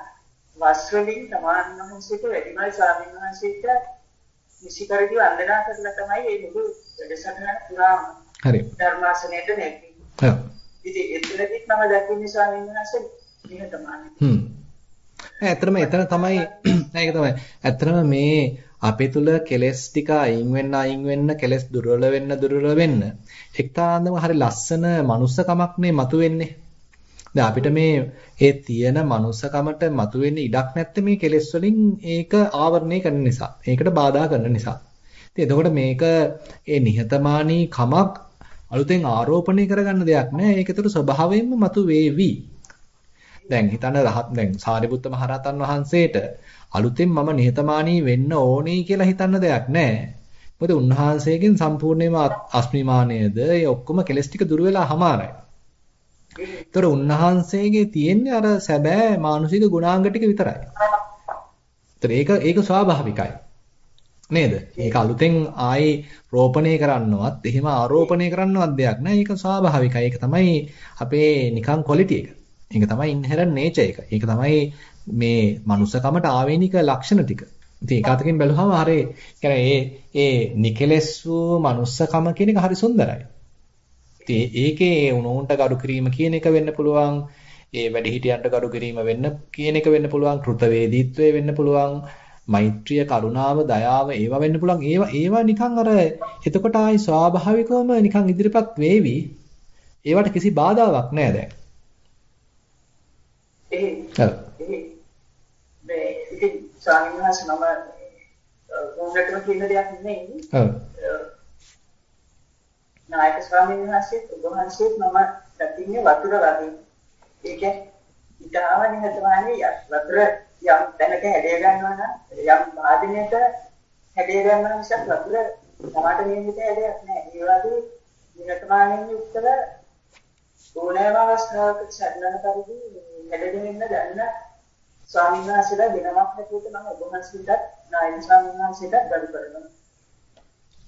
වස් වලින් තමාන් වහන්සේට වැඩිමල් ස්වාමීන් වහන්සේට නිසිකරදී වන්දනා කරලා තමයි මේ මුළු වැඩසටහන පුරාම හරි. ධර්මාසනයට නැගී. ඔව්. ඉතින් එතනදිත් මම දැක්කේ ස්වාමීන් වහන්සේ නිහතමානී. හ්ම්. ඇත්තටම එතන තමයි ඒක තමයි. ඇත්තටම මේ අපේ තුල කෙලස් ටික අයින් වෙන්න අයින් වෙන්න කෙලස් දුර්වල වෙන්න දුර්වල වෙන්න එක්තරාන්දම හරි ලස්සන මනුස්සකමක් නේ මතුවෙන්නේ. දැන් අපිට මේ ඒ තියෙන මනුස්සකමට මතුවෙන්න ඉඩක් නැත්තේ මේ කෙලස් වලින් ඒක ආවරණය කරන නිසා. ඒකට බාධා කරන නිසා. ඉතින් එතකොට මේක ඒ නිහතමානී කමක් අලුතෙන් ආරෝපණය කරගන්න දෙයක් නෑ. ඒකතර ස්වභාවයෙන්ම මතුවේවි. දැන් හිතන්න රහත් දැන් සාරිපුත්ත මහරහතන් වහන්සේට අලුතෙන් මම නිහතමානී වෙන්න ඕනේ කියලා හිතන්න දෙයක් නැහැ. මොකද උන්වහන්සේගෙන් සම්පූර්ණයෙන්ම අස්මිමානයද ඒ ඔක්කොම කෙලස් ටික දුර වෙලා හමාරයි. ඒතර උන්වහන්සේගේ තියෙන්නේ අර සැබෑ මානසික ගුණාංග ටික විතරයි. ඒතර ඒක ඒක ස්වාභාවිකයි. නේද? ඒක අලුතෙන් ආයේ රෝපණය කරන්නවත් එහෙම ආරෝපණය කරන්නවත් දෙයක් නෑ. ඒක ස්වාභාවිකයි. ඒක තමයි අපේ නිකන් ක්වොලිටි එක. ඒක තමයි ඉන්හෙරන්ට් නේචර් එක. ඒක තමයි මේ මනුස්සකමට ආවේනික ලක්ෂණ ටික. ඉතින් ඒක අතකින් බැලුවම හරි කියන්නේ ඒ ඒ නිකලස් වූ මනුස්සකම කියන එක හරි සුන්දරයි. ඉතින් ඒකේ උණුන්ට ගරු කිරීම කියන එක වෙන්න පුළුවන්. ඒ වැඩිහිටියන්ට ගරු කිරීම වෙන්න කියන එක වෙන්න පුළුවන්. කෘතවේදීත්වය වෙන්න පුළුවන්. මෛත්‍රිය, කරුණාව, දයාව ඒවා වෙන්න පුළුවන්. ඒවා ඒවා නිකන් අර එතකොට ආයි ස්වාභාවිකවම නිකන් ඉදිරිපත් වේවි. ඒවට කිසි බාධාවක් නැහැ දැන්. ඒ ඔව්. මේ ඉතින් ස්වාමීන් වහන්සේ මම උන්වටම කියන දෙයක් නෙමෙයි. ඔව්. නායක ස්වාමීන් වහන්සේ ඔබ වහන්සේත් මම දකින්නේ වතුර වගේ. ඒ කියන්නේ ඊටාම නිහතමානී වතුර යම් තැනක හැදේ ගන්නවා නම් යම් වාදිනයක හැදේ ගන්නවා මිසක් වතුර තමාට නියමිත හැදයක් නැහැ. ඒ වගේ නිහතමානීන් යුක්තව ඕනෑම අවස්ථාවක සැදෙන පරිදි හැදගෙන ඉන්න දැනන ස්වාමීන් වහන්සේලා දිනමක් හැටියට මම ඔබ වහන්සේට නායක ස්වාමීන් වහන්සේට ගරු කරනවා.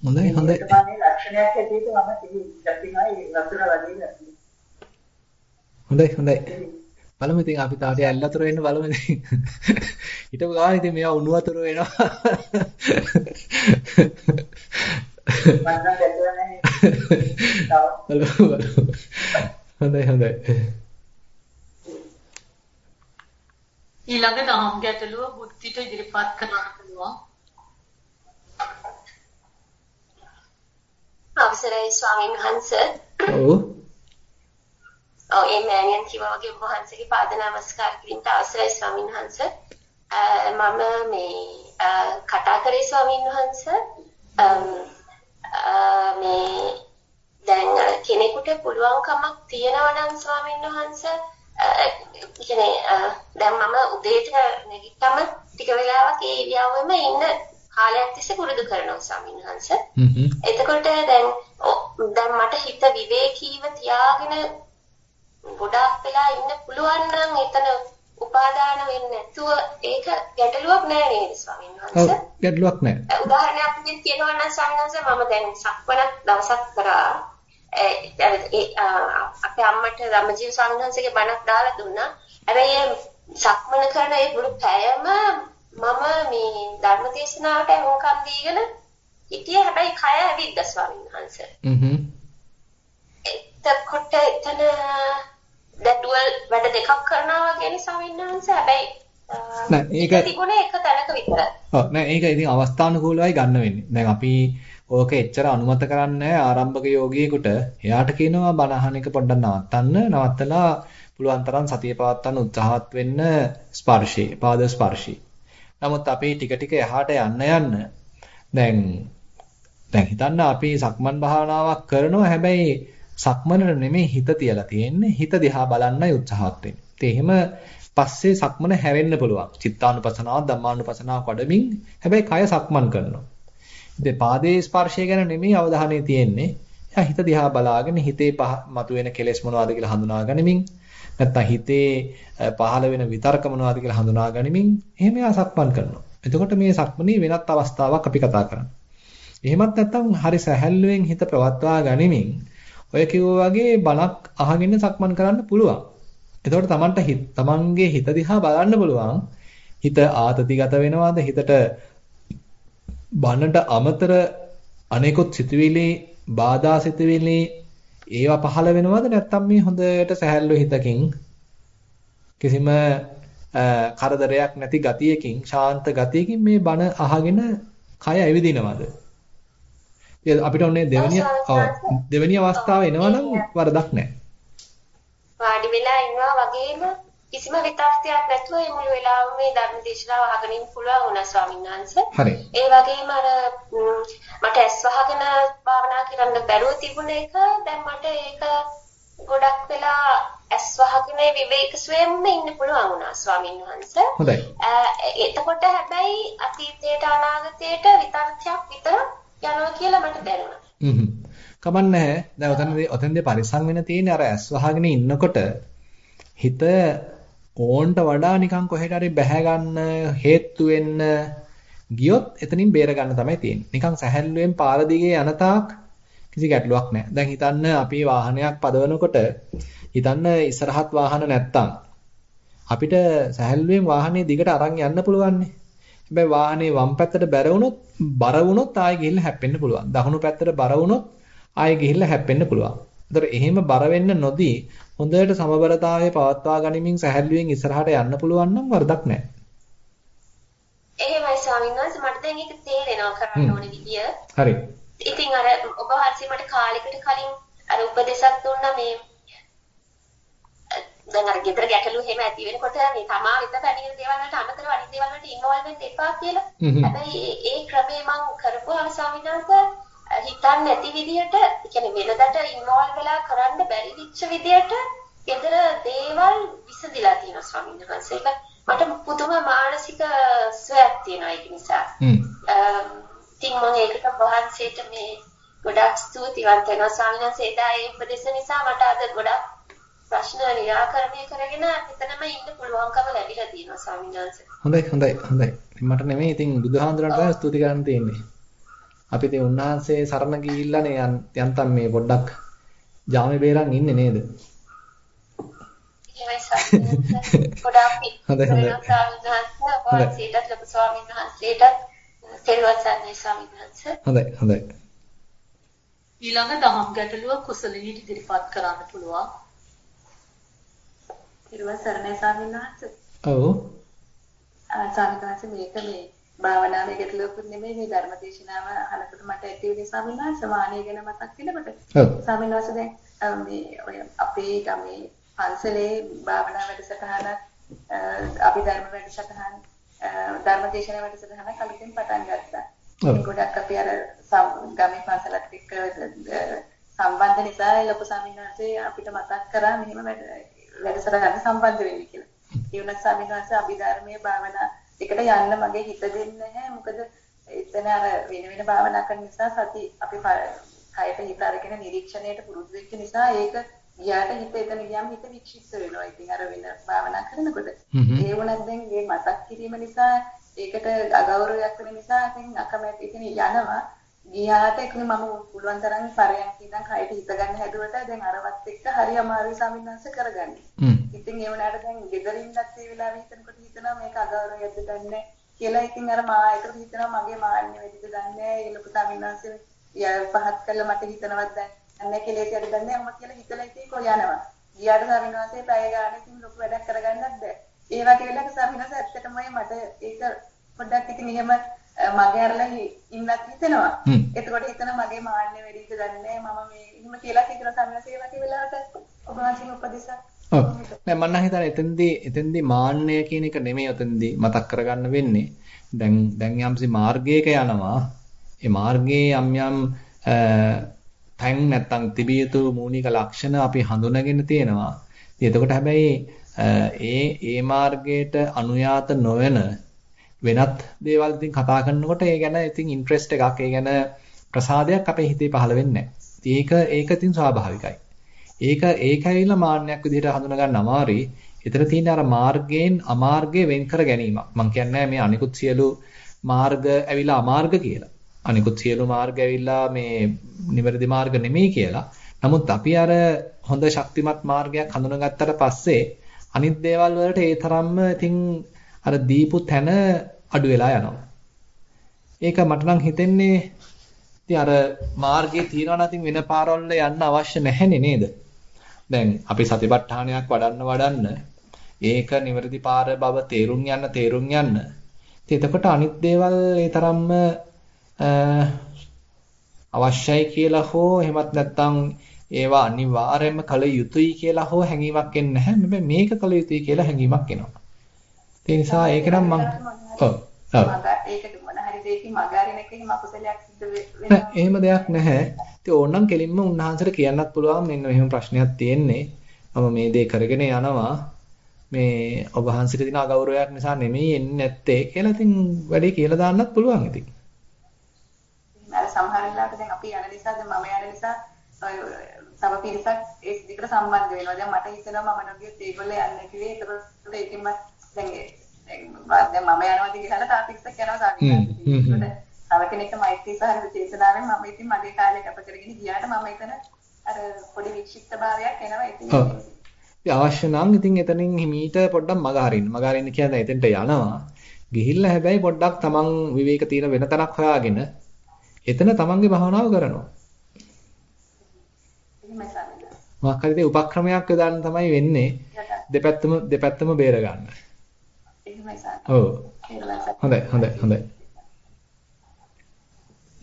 හොඳයි හොඳයි. නිහතමානී ලක්ෂණයක් හැටියට මම ඉතින් දකිනවා ඒ වතුර වගේ හොඳයි හොඳයි. බලමු ඉතින් අපි තාට ඇල් වතුර වෙන්න බලමු ඉතින්. හිටපු ගාන ඉතින් මේවා උණු වතුර වෙනවා. මම දැක්කේ නැහැ. හොඳයි හොඳයි. ඊළඟ දහම් ගැටලුව බුද්ධිට ඉදිරිපත් කරන්න පුළුවන්. අවසරයි ස්වාමීන් වහන්සේ. ඔව්. ඔව් ඒ මෑණියන් කිව්වා වගේ ඔබ වහන්සේගේ පාද නමස්කාර කිරීමට අවසරයි ස්වාමීන් වහන්සේ. මම මේ කතා කරේ ස්වාමීන් වහන්සේ මේ දැන් කෙනෙකුට පුළුවන්කමක් තියනවා නම් ස්වාමීන් වහන්සේ කියන්නේ දැන් මම උදේට නැගිට්ටම ටික වෙලාවක් ඒ ඉරියව්වෙම ඉන්න කාලයක් තිස්සේ පුරුදු කරනවා ස්වාමීන් වහන්සේ. එතකොට දැන් දැන් මට හිත විවේකීව තියාගෙන ගොඩාක් වෙලා ඉන්න පුළුවන් නම් එතන උපාදාන වෙන්නේ නැතුව ඒක ගැටලුවක් නෑ නේද ස්වාමීන් වහන්සේ? ඔව් ගැටලුවක් නෑ. උදාහරණයක් විදිහට කියනවා නම් ස්වාමීන් වහන්සේ මම දැන් සක්වනක් දවසක් කරා අපේ අම්මට ස්වාමීන් වහන්සේගේ බණක් දාලා දුන්නා. හැබැයි සක්මන කරන ඒ මුළු පැයම මම මේ ධර්ම දේශනාවට හොකම් දීගෙන හිටියේ හැබැයි කය ඇවිද්ද ස්වාමීන් වහන්සේ. හ්ම්. එතකොට එතන දැඩුවල් වැඩ දෙකක් කරනවා වගේ ස්වාමීන් වහන්සේ හැබැයි නෑ ඒක තිබුණේ එක තැනක විතරයි. ඔව් නෑ ඒක ඉතින් අවස්ථානුකූලවයි ගන්න වෙන්නේ. දැන් අපි ඕක එච්චර අනුමත කරන්නේ ආරම්භක යෝගියෙකුට. එයාට කියනවා බණ අහන එක පොඩ්ඩක් නවත්තන්න. නවත්තලා පුළුවන් තරම් සතිය පවත්වන්න උත්සාහත් වෙන්න ස්පර්ශේ, පාද ස්පර්ශේ. නමුත් අපි ටික ටික එහාට යන්න යන්න දැන් දැන් හිතන්න අපි සක්මන් භාවනාවක් කරනවා හැබැයි සක්මනට නෙමෙයි හිත තියලා තියෙන්නේ හිත දිහා බලන්නයි උත්සාහත් වෙන්නේ. ඒ එහෙම පස්සේ සක්මන හැරෙන්න පුළුවන්. චිත්තානුපසනාව, ධම්මානුපසනාව වඩමින් හැබැයි කය සක්මන් කරනවා. ඉතින් පාදයේ ස්පර්ශය ගැන නෙමෙයි අවධානය තියෙන්නේ. එයා හිත දිහා බලාගෙන හිතේ මතුවෙන කෙලෙස් මොනවද කියලා හඳුනා ගනිමින් නැත්නම් හිතේ පහළ වෙන විතර්ක මොනවද කියලා හඳුනා ගනිමින් එහෙම එයා සක්මන් කරනවා. එතකොට මේ සක්මනේ වෙනත් අවස්ථාවක් අපි කතා කරන්නේ. එහෙමත් නැත්නම් හරි සැහැල්ලුවෙන් හිත ප්‍රවත්වා ගනිමින් ඔය කිව්වා වගේ බණක් අහගෙන සක්මන් කරන්න පුළුවන්. එතකොට Tamanට Tamanගේ හිත දිහා බලන්න පුළුවන්. හිත ආතතිගත වෙනවද? හිතට බනට අමතර අනෙකුත් සිතුවිලි, බාධා සිතුවිලි ඒවා පහළ වෙනවද? නැත්නම් මේ හොඳට සැහැල්ලු හිතකින් කිසිම කරදරයක් නැති ගතියකින්, ශාන්ත ගතියකින් මේ බණ අහගෙන කය ඇවිදිනවද? අපිට ඔන්නේ දෙවෙනි දෙවෙනි අවස්ථාව එනවනම් වරදක් නැහැ. වාඩි වෙලා ඉන්නවා වගේම කිසිම විතර්කයක් නැතුව මේ මුළු වෙලාවම මේ ධර්ම දේශනාව අහගෙන ඉන්න පුළුවන් වුණා ස්වාමීන් වහන්සේ. හරි. ඒ වගේම අර මට ඇස් වහගෙන භාවනා කරන්න බැරුව තිබුණ එක දැන් මට ඒක ගොඩක් වෙලා ඇස් වහගෙන විවේක ස්වයම්ම ඉන්න පුළුවන් වුණා ස්වාමීන් වහන්සේ. හොඳයි. එතකොට හැබැයි අතීතයට අනාගතයට විතර්කයක් විතර යනවා කියලා මට දැනුණා. හ්ම්. කමන්නේ නැහැ. දැන් ඔතනදී ඔතනදී පරිස්සම් වෙන තියෙන්නේ අර ඇස් වහගෙන ඉන්නකොට හිත ඕන්ට වඩා නිකන් කොහෙට හරි බැහැ ගන්න හේතු වෙන්න ගියොත් එතනින් බේර ගන්න තමයි තියෙන්නේ. නිකන් සැහැල්ලුවෙන් පාර දිගේ යන තාක් කිසි ගැටලුවක් නැහැ. දැන් හිතන්න අපි වාහනයක් පදවනකොට හිතන්න ඉස්සරහත් වාහන නැත්තම් අපිට සැහැල්ලුවෙන් වාහනේ දිගට අරන් යන්න පුළුවන්නේ. හැබැයි වාහනේ වම් පැත්තට බැර වුණොත් බර වුණොත් ආයෙ ගිහිල්ලා හැප්පෙන්න පුළුවන්. දකුණු පැත්තට බර වුණොත් ආයෙ ගිහිල්ලා හැප්පෙන්න පුළුවන්. ඒතර එහෙම බර වෙන්න නොදී හොඳට සමබරතාවය පවත්වා ගනිමින් සැහැල්ලුවෙන් ඉස්සරහට යන්න පුළුවන් නම් වරදක් නැහැ. එහෙමයි ස්වාමීන් වහන්සේ මට දැන් ඒක තේරෙනවා කරන්න ඕනේ විදිය. හරි. ඉතින් අර ඔබ වහන්සේ මට කාලෙකට කලින් අර උපදේශක් දුන්නා මේ දැන් අර ගෙදර ගැටලු එහෙම ඇති වෙනකොට මේ තමා වෙත පැමිණෙන දේවල් වලට අමතරව අනිත් දේවල් වලට ඉන්වෝල්ව් වෙන්න එපා කියලා. හැබැයි ඒ ක්‍රමේ මම කරපුවා ස්වාමීනාන්ත හිතන්නේ නැති විදිහට, කියන්නේ වෙනදට ඉන්වෝල්ව් වෙලා කරන්න බැරි විච්ච විදිහට ගෙදර දේවල් විසඳිලා තියෙනවා ස්වාමීන් වහන්සේ. මට පුදුම මානසික ස්වයක් තියෙනවා ඒක නිසා. ඉතින් මම ඒකට වහන්සේට මේ ගොඩාක් ස්තුතිවන්ත වෙනවා ස්වාමීන් වහන්සේ. එදා ඒ උපදෙස් නිසා මට අද ගොඩක් ප්‍රශ්න निराකරණය කරගෙන එතනම ඉන්න පුළුවන්කම ලැබිලා තියෙනවා ස්වාමීන් වහන්සේ. හොඳයි හොඳයි හොඳයි. මට නෙමෙයි ඉතින් බුදුහාඳුනට තමයි ස්තුති කරන්න තියෙන්නේ. අපි ඉතින් උන්වහන්සේ සරණ ගිහිල්ලානේ යන්තම් මේ පොඩ්ඩක් ජාමේ බේරන් ඉන්නේ නේද? හොඳයි හොඳයි. ඊළඟ දහම් ගැටලුව කුසලිනීට ඉදිරිපත් කරන්න පුළුවන්. ඊළඟ සරණයි ස්වාමීන් වහන්සේ. ඔව්. ආ ස්වාමීන් වහන්සේ මේක මේ භාවනාවේ ගැටලුවකුත් නෙමෙයි මේ ධර්මදේශනාව අහනකොට මට ඇති වෙන්නේ ස්වාමීන් වහන්සේ වාණිය ගැන මතක් වෙනකොට. ස්වාමීන් වහන්සේ දැන් මේ ඔය අපේ ගමේ පන්සලේ භාවනා වැඩසටහන අපි ධර්ම වැඩසටහන ධර්මදේශන වැඩසටහන කලින් පටන් ගත්තා. ගොඩක් අපි අර ගමේ පන්සලත් එක්ක සම්බන්ධ නිසා ලොකු ස්වාමීන් වහන්සේ අපිට මතක් කරා මෙහෙම වැඩ වැඩසටහන සම්බන්ධ වෙන්න කියලා. ඒ වුණත් ස්වාමීන් වහන්සේ අභිධර්මයේ භාවනා එකට යන්න මගේ හිත දෙන්නේ නැහැ. මොකද එතන අර වෙන වෙන භාවනා කරන නිසා සති අපි කයට හිත අරගෙන නිරීක්ෂණයට පුරුදු වෙච්ච නිසා ඒක ගියාට හිත එතන ගියාම හිත වික්ෂිප්ත වෙනවා. ඉතින් අර වෙන භාවනා කරනකොට ඒ වුණත් දැන් මේ මතක් කිරීම නිසා ඒකට අගෞරවයක් වෙන නිසා ඉතින් අකමැති ඉතින් යනවා. ගියාට ඒක මම පුළුවන් තරම් පරයන්ක ඉඳන් කයට හිත ගන්න හැදුවට දැන් අරවත් එක්ක හරි අමාරුයි සමින්වංශ කරගන්නේ. ඉතින් ඒ වුණාට දැන් ගෙදරින්වත් ඒ වෙලාවෙ හිතනකොට හිතනවා මේක අගෞරවයක්ද දන්නේ කියලා ඉතින් අර මා ඒකට හිතනවා මගේ මාන්නේ වෙදිද දන්නේ ඒ ලොකු සමින්වංශ පහත් කළා මට හිතනවත් දන්නේ කෙලෙස් යඩ දන්නේ අම්ම කියලා හිතලා ඉතින් කො යනවා. ගියාට සමින්වංශේ පැය ගානේ ඉතින් ලොකු වැඩක් කරගන්නත් බැහැ. ඒ වගේ වෙලාවක සමින්වංශ ඇත්තටමයි මට ඒක පොඩ්ඩක් ඉතින් එහෙම මගේ අරලා ඉන්නත් හිතෙනවා. එතකොට හිතන මගේ මාන්නේ වැඩිද දන්නේ මම මේ එහෙම කියලා හිතන සම්මසේ වගේ වෙලාවට ඔබ වහන්සේ උපදෙසක්. ඔව්. නෑ මම නම් හිතන්නේ එතෙන්දී එතෙන්දී මාන්නය කියන එක නෙමෙයි එතෙන්දී මතක් කරගන්න වෙන්නේ. දැන් දැන් යම්සි මාර්ගයක යනවා. ඒ මාර්ගයේ යම් යම් තැන් නැත්තම් තිබිය යුතු මූලික ලක්ෂණ අපි හඳුනාගෙන තියෙනවා. ඉතින් එතකොට හැබැයි ඒ ඒ මාර්ගයට අනුයාත නොවන වෙනත් දේවල් ඉතින් කතා කරනකොට ඒ ගැන ඉතින් ඉන්ට්‍රෙස්ට් එකක් ඒ ගැන ප්‍රසාදයක් අපේ හිතේ පහළ වෙන්නේ ඒක ඒක ඉතින් ස්වාභාවිකයි. ඒක ඒකයිලා මාන්නයක් විදිහට හඳුනා ගන්න අමාරුයි. ඊතර තියෙන අර මාර්ගයෙන් අමාර්ගය වෙන් කර ගැනීමක්. මම කියන්නේ මේ අනිකුත් සියලු මාර්ග ඇවිල්ලා අමාර්ග කියලා. අනිකුත් සියලු මාර්ග ඇවිල්ලා මේ නිවැරදි මාර්ග නෙමෙයි කියලා. නමුත් අපි අර හොඳ ශක්තිමත් මාර්ගයක් හඳුනාගත්තට පස්සේ අනිත් දේවල් වලට ඒ තරම්ම ඉතින් අර දීපු තැන අඩු වෙලා යනවා. ඒක මට නම් හිතෙන්නේ ඉතින් අර මාර්ගයේ තියනවා නම් වෙන පාරවල් යන්න අවශ්‍ය නැහැනේ නේද? දැන් අපි සතිපට්ඨානයක් වඩන්න වඩන්න ඒක නිවැරදි පාර බව තේරුම් යන්න තේරුම් යන්න. ඉතින් එතකොට අනිත් දේවල් ඒ තරම්ම අවශ්‍යයි කියලා හෝ එහෙමත් නැත්නම් ඒවා අනිවාර්යයෙන්ම කළ යුතුයි කියලා හෝ හැඟීමක් එන්නේ නැහැ. හැබැයි මේක කළ යුතුයි කියලා හැඟීමක් එනවා. ඒ නිසා ඒක නම් මම ඔව් ඔව්. ඒකට මොන හරි දෙයකින් මගහරින එක හිම අකුසලයක් සිද්ධ වෙනවා. එහෙම දෙයක් නැහැ. ඉතින් ඕනනම් කෙලින්ම උන්වහන්සේට කියන්නත් පුළුවන් මෙන්න මෙහෙම ප්‍රශ්නයක් තියෙන්නේ. මම මේ දේ කරගෙන යනවා. මේ ඔබ වහන්සේට දින අගෞරවයක් නිසා නෙමෙයි එන්නේ නැත්තේ කියලා ඉතින් වැඩේ කියලා දාන්නත් පුළුවන් ඉතින්. අර සමහර වෙලාවට දැන් අපි යන නිසා දැන් මම යන නිසා තව පිරිසක් ඒ දිකට සම්බන්ධ වෙනවා. දැන් මට හිතෙනවා මම නොගියත් ඒගොල්ලෝ යන්නේ කිව්වේ. ඒකට ඒකෙන් දැන් දැන් මම යනවාද කියලා තා පිටසක් යනවා සාමිනාට. තව කෙනෙක්ට මෛත්‍රී සහගත චේතනාවෙන් මම ඉතින් මගේ කාලේ කැප කරගෙන ගියාට මම එතන අර පොඩි වික්ෂිප්ත භාවයක් එනවා ඉතින් අවශ්‍ය නම් ඉතින් එතනින් හිමීට පොඩ්ඩක් මග හරින්න. මග හරින්න කියන්නේ එතෙන්ට යනවා. ගිහිල්ලා හැබැයි පොඩ්ඩක් තමන් විවේක තියෙන වෙන තැනක් හොයාගෙන එතන තමන්ගේ භාවනාව කරනවා. මොකක් හරි උපක්‍රමයක් යොදාන්න තමයි වෙන්නේ. දෙපැත්තම දෙපැත්තම බේර ගන්න. ඔව්. හොඳයි හොඳයි හොඳයි.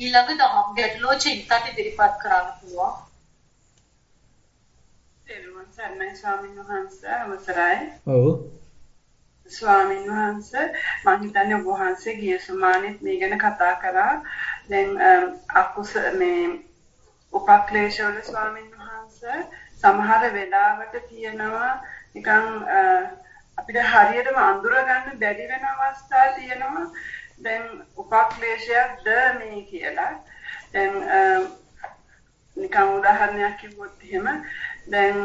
ඊළඟ දහම් ගැටලුව චින්තන ඉදිරිපත් කරන්න පුළුවන්. තෙරුවන් සරණයි ස්වාමීන් වහන්සේ අවසරයි. ඔව්. ස්වාමීන් වහන්සේ මම හිතන්නේ ඔබ වහන්සේ ගිය සමානෙත් මේ ගැන කතා කරා. දැන් අකුස මේ උපක්ලේශවල ස්වාමීන් වහන්සේ සමහර වෙලාවට තියෙනවා නිකන් අපිට හරියටම අඳුර ගන්න බැරි වෙන අවස්ථා තියෙනවා. දැන් උපක්ලේශයක්ද මේ කියලා. දැන් නිකන් උදාහරණයක් කිව්වොත් එහෙම දැන්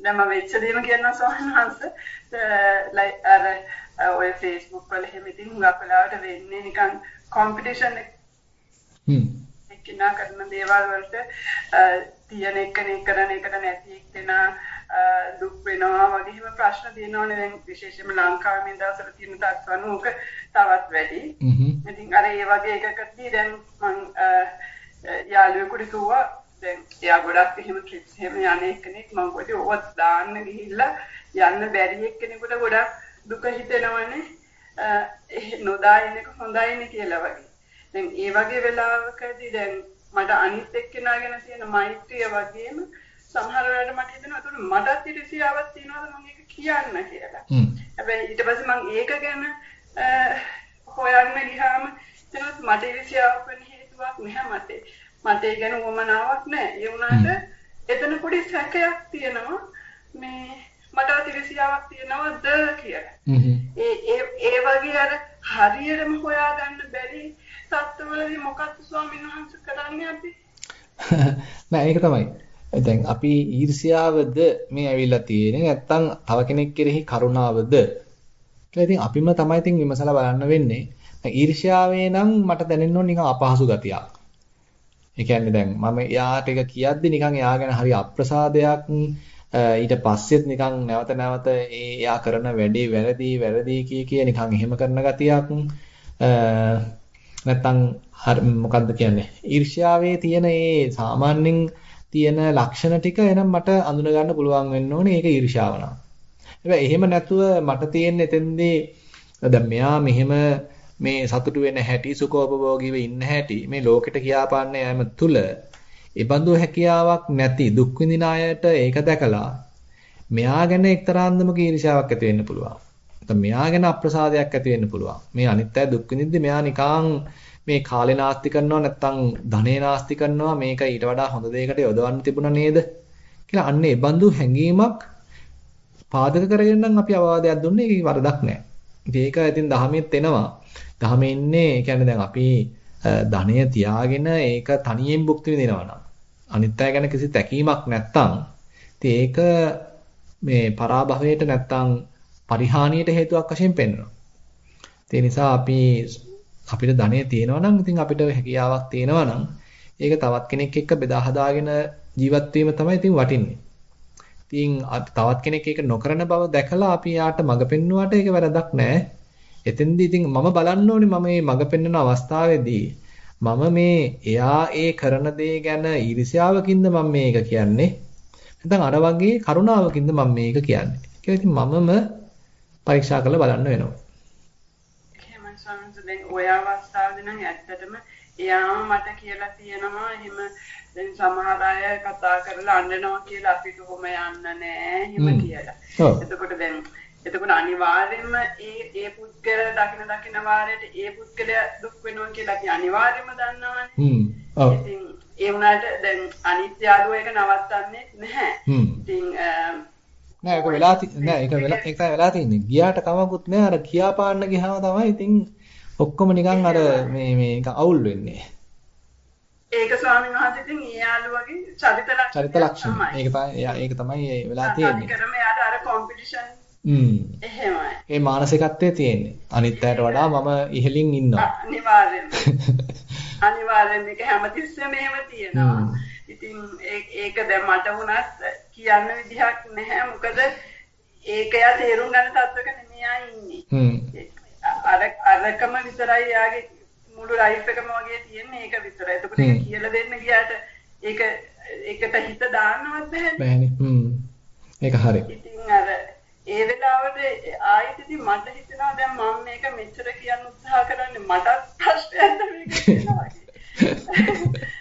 දැන් මම වෙච්ච දේම කියනවා සෝහන්හංශ අර ඔය Facebook වල එහෙම ඉතින් හුඟක් වෙලාවට වෙන්නේ නිකන් කොම්පිටිෂන් එක කරන දේවල් වලට තියෙන එකනේ කරන එකට නැති එක්කෙනා දුක් වෙනවා වගේ හිම ප්‍රශ්න තියෙනවනේ දැන් විශේෂයෙන්ම ලංකාවේ මේ දවස්වල තියෙන තත්ත්වන උක තවත් වැඩි. ඉතින් අර ඒ වගේ එකකදී දැන් මම යාළුවෙකුට කිව්වා දැන් එයා ගොඩක් එහෙම ට්‍රිප්ස් එහෙම යන්නේ කෙනෙක් මම කොටි ඔවත් දාන්න ගිහිල්ලා යන්න බැරි එක්කෙනෙකුට ගොඩක් දුක හිතෙනවනේ නොදා ඉන්න එක හොඳයිනේ කියලා වගේ. දැන් ඒ වගේ වෙලාවකදී දැන් මට අනිත් එක්කෙනා ගැන තියෙන මෛත්‍රිය වගේම සමහර වෙලාවට මට හිතෙනවා ඒක මටත් ඉරිසියාවක් තියෙනවද මම ඒක කියන්න කියලා. හැබැයි ඊට පස්සේ මම ඒක ගැන හොයන්න ගියාම එතනත් මට ඉරිසියාවක් වෙන්න හේතුවක් නැහැ මට. මට ඒ ගැන උවමනාවක් නැහැ. ඒ වුණාට එතන පොඩි සැකයක් තියෙනවා මේ මට ඉරිසියාවක් තියෙනවද කියලා. ඒ ඒ වගේ අර හරියටම හොයාගන්න බැරි තත්ත්වවලදී මොකක්ද ස්වාමීන් වහන්සේ කරන්නේ අපි? නෑ ඒක තමයි. දැන් අපි ඊර්ෂ්‍යාවද මේ ඇවිල්ලා තියෙන්නේ නැත්තම් තව කෙනෙක් කෙරෙහි කරුණාවද කියලා ඉතින් අපිම තමයි ඉතින් විමසලා බලන්න වෙන්නේ. දැන් ඊර්ෂ්‍යාවේ නම් මට දැනෙන්න ඕන නිකන් අපහසු ගතියක්. ඒ කියන්නේ දැන් මම එයාට එක කියද්දි නිකන් එයා ගැන හරි අප්‍රසාදයක් ඊට පස්සෙත් නිකන් නැවත නැවත ඒ එයා කරන වැඩේ වැරදි වැරදි කිය කිය නිකන් එහෙම කරන ගතියක් නැත්තම් මොකද්ද කියන්නේ ඊර්ෂ්‍යාවේ තියෙන ඒ සාමාන්‍යයෙන් තියෙන ලක්ෂණ ටික එනම් මට අඳුන ගන්න පුළුවන් වෙන්න ඕනේ ඒක ඊර්ෂ්‍යාව නම්. හැබැයි එහෙම නැතුව මට තියෙන එතෙන්දී දැන් මෙයා මෙහෙම මේ සතුටු වෙන හැටි සුඛෝපභෝගීව ඉන්න හැටි මේ ලෝකෙට කියාපාන්නේ යෑම තුල ඒබඳු හැකියාවක් නැති දුක් විඳින අයට ඒක දැකලා මෙයා ගැන එක්තරා අන්දමක ඊර්ෂ්‍යාවක් ඇති වෙන්න පුළුවන්. නැත්නම් මෙයා ගැන අප්‍රසාදයක් ඇති වෙන්න පුළුවන්. මේ අනිත් අය දුක් විඳින්දි මෙයා නිකං මේ කාලේ නාස්ති කරනවා නැත්නම් ධනේ නාස්ති කරනවා මේක ඊට වඩා හොඳ දෙයකට යොදවන්න තිබුණා නේද කියලා අන්න ඒ බඳු හැඟීමක් පාදක කරගෙන නම් අපි අවවාදයක් දුන්නේ ඒක වරදක් නෑ. ඉතින් ඒක ඉතින් දහමෙත් එනවා. දහමේ ඉන්නේ කියන්නේ දැන් අපි ධනය තියාගෙන ඒක තනියෙන් භුක්ති විඳිනවා නම් අනිත් අය ගැන කිසි තැකීමක් නැත්තම් ඉතින් ඒක මේ පරාභවයට නැත්තම් පරිහානියට හේතුවක් වශයෙන් පෙන්වනවා. ඒ නිසා අපි අපිට ධනෙ තියෙනවා නම් ඉතින් අපිට හැකියාවක් තියෙනවා නම් ඒක තවත් කෙනෙක් එක්ක බෙදා හදාගෙන ජීවත් වීම තමයි ඉතින් වටින්නේ. ඉතින් තවත් කෙනෙක් ඒක නොකරන බව දැකලා අපි යාට මඟ පෙන්නුවාට ඒක වැරදක් නෑ. එතෙන්දී ඉතින් මම බලන්න ඕනේ මම මේ මඟ පෙන්වන අවස්ථාවේදී මම මේ එයා ඒ කරන දේ ගැන ඊර්ෂ්‍යාවකින්ද මම මේක කියන්නේ. නැත්නම් අර වගේ කරුණාවකින්ද මම මේක කියන්නේ. කියලා ඉතින් මමම පරීක්ෂා කරලා බලන්න වෙනවා. දැන් ඔය අවස්ථාවේදී නම් ඇත්තටම එයාම මට කියලා තියෙනවා එහෙම දැන් සමහර අය කතා කරලා අඬනවා කියලා අපි කොහොම යන්න නෑ එහෙම කියලා. එතකොට දැන් එතකොට අනිවාර්යයෙන්ම ඒ ඒ පුද්ගල දකින දකින වාරයට ඒ පුද්ගලයා දුක් වෙනවා කියලා අපි අනිවාර්යයෙන්ම දන්නවනේ. හ්ම්. ඔව්. ඉතින් ඒ වුණාට දැන් අනිත් යාළුවෝ ඒක නවත්තන්නේ නැහැ. ඉතින් නෑ ඒක වෙලා නෑ ඒක වෙලා ඒක තමයි වෙලා තින්නේ. ගියාට කමකුත් නෑ අර කියා පාන්න ගියාම තමයි ඉතින් ඔක්කොම නිකන් අර මේ මේ අවුල් වෙන්නේ. ඒක ස්වාමීන් වහන්සේ ඉතින් ඒ යාළුවගේ චරිත ලක්ෂණ. චරිත ලක්ෂණ. ඒක තමයි ඒක තමයි වෙලා තියෙන්නේ. කරම යාට අර කොම්පිටිෂන්. හ්ම්. එහෙමයි. ඒ මානසිකත්වයේ තියෙන්නේ. අනිත් අයට වඩා මම ඉහළින් ඉන්නවා. අනිවාර්යෙන්ම. අනිවාර්යෙන්ම ඒක හැමතිස්සෙම එහෙම තියෙනවා. ඉතින් ඒක දැන් මට වුණත් කියන්න විදිහක් නැහැ. මොකද ඒක යා තේරුම් ගන්න තත්වක නෙමෙයි ඉන්නේ. හ්ම්. අර අරකම විතරයි යාගේ මුළු ලයිෆ් එකම වගේ තියෙන්නේ ඒක විතරයි. එතකොට ඒක කියලා දෙන්න ගියාට ඒක ඒකට හිත දාන්නවත්. බැහැනේ. හ්ම්. ඒක හරි. ඉතින් අර ඒ වෙලාවට ආයෙත් ඉතින් මට හිතෙනවා දැන් මම මේක මෙච්චර කියන්න උත්සාහ කරන්නේ මටත් ප්‍රශ්නයක්ද මේක කියලා.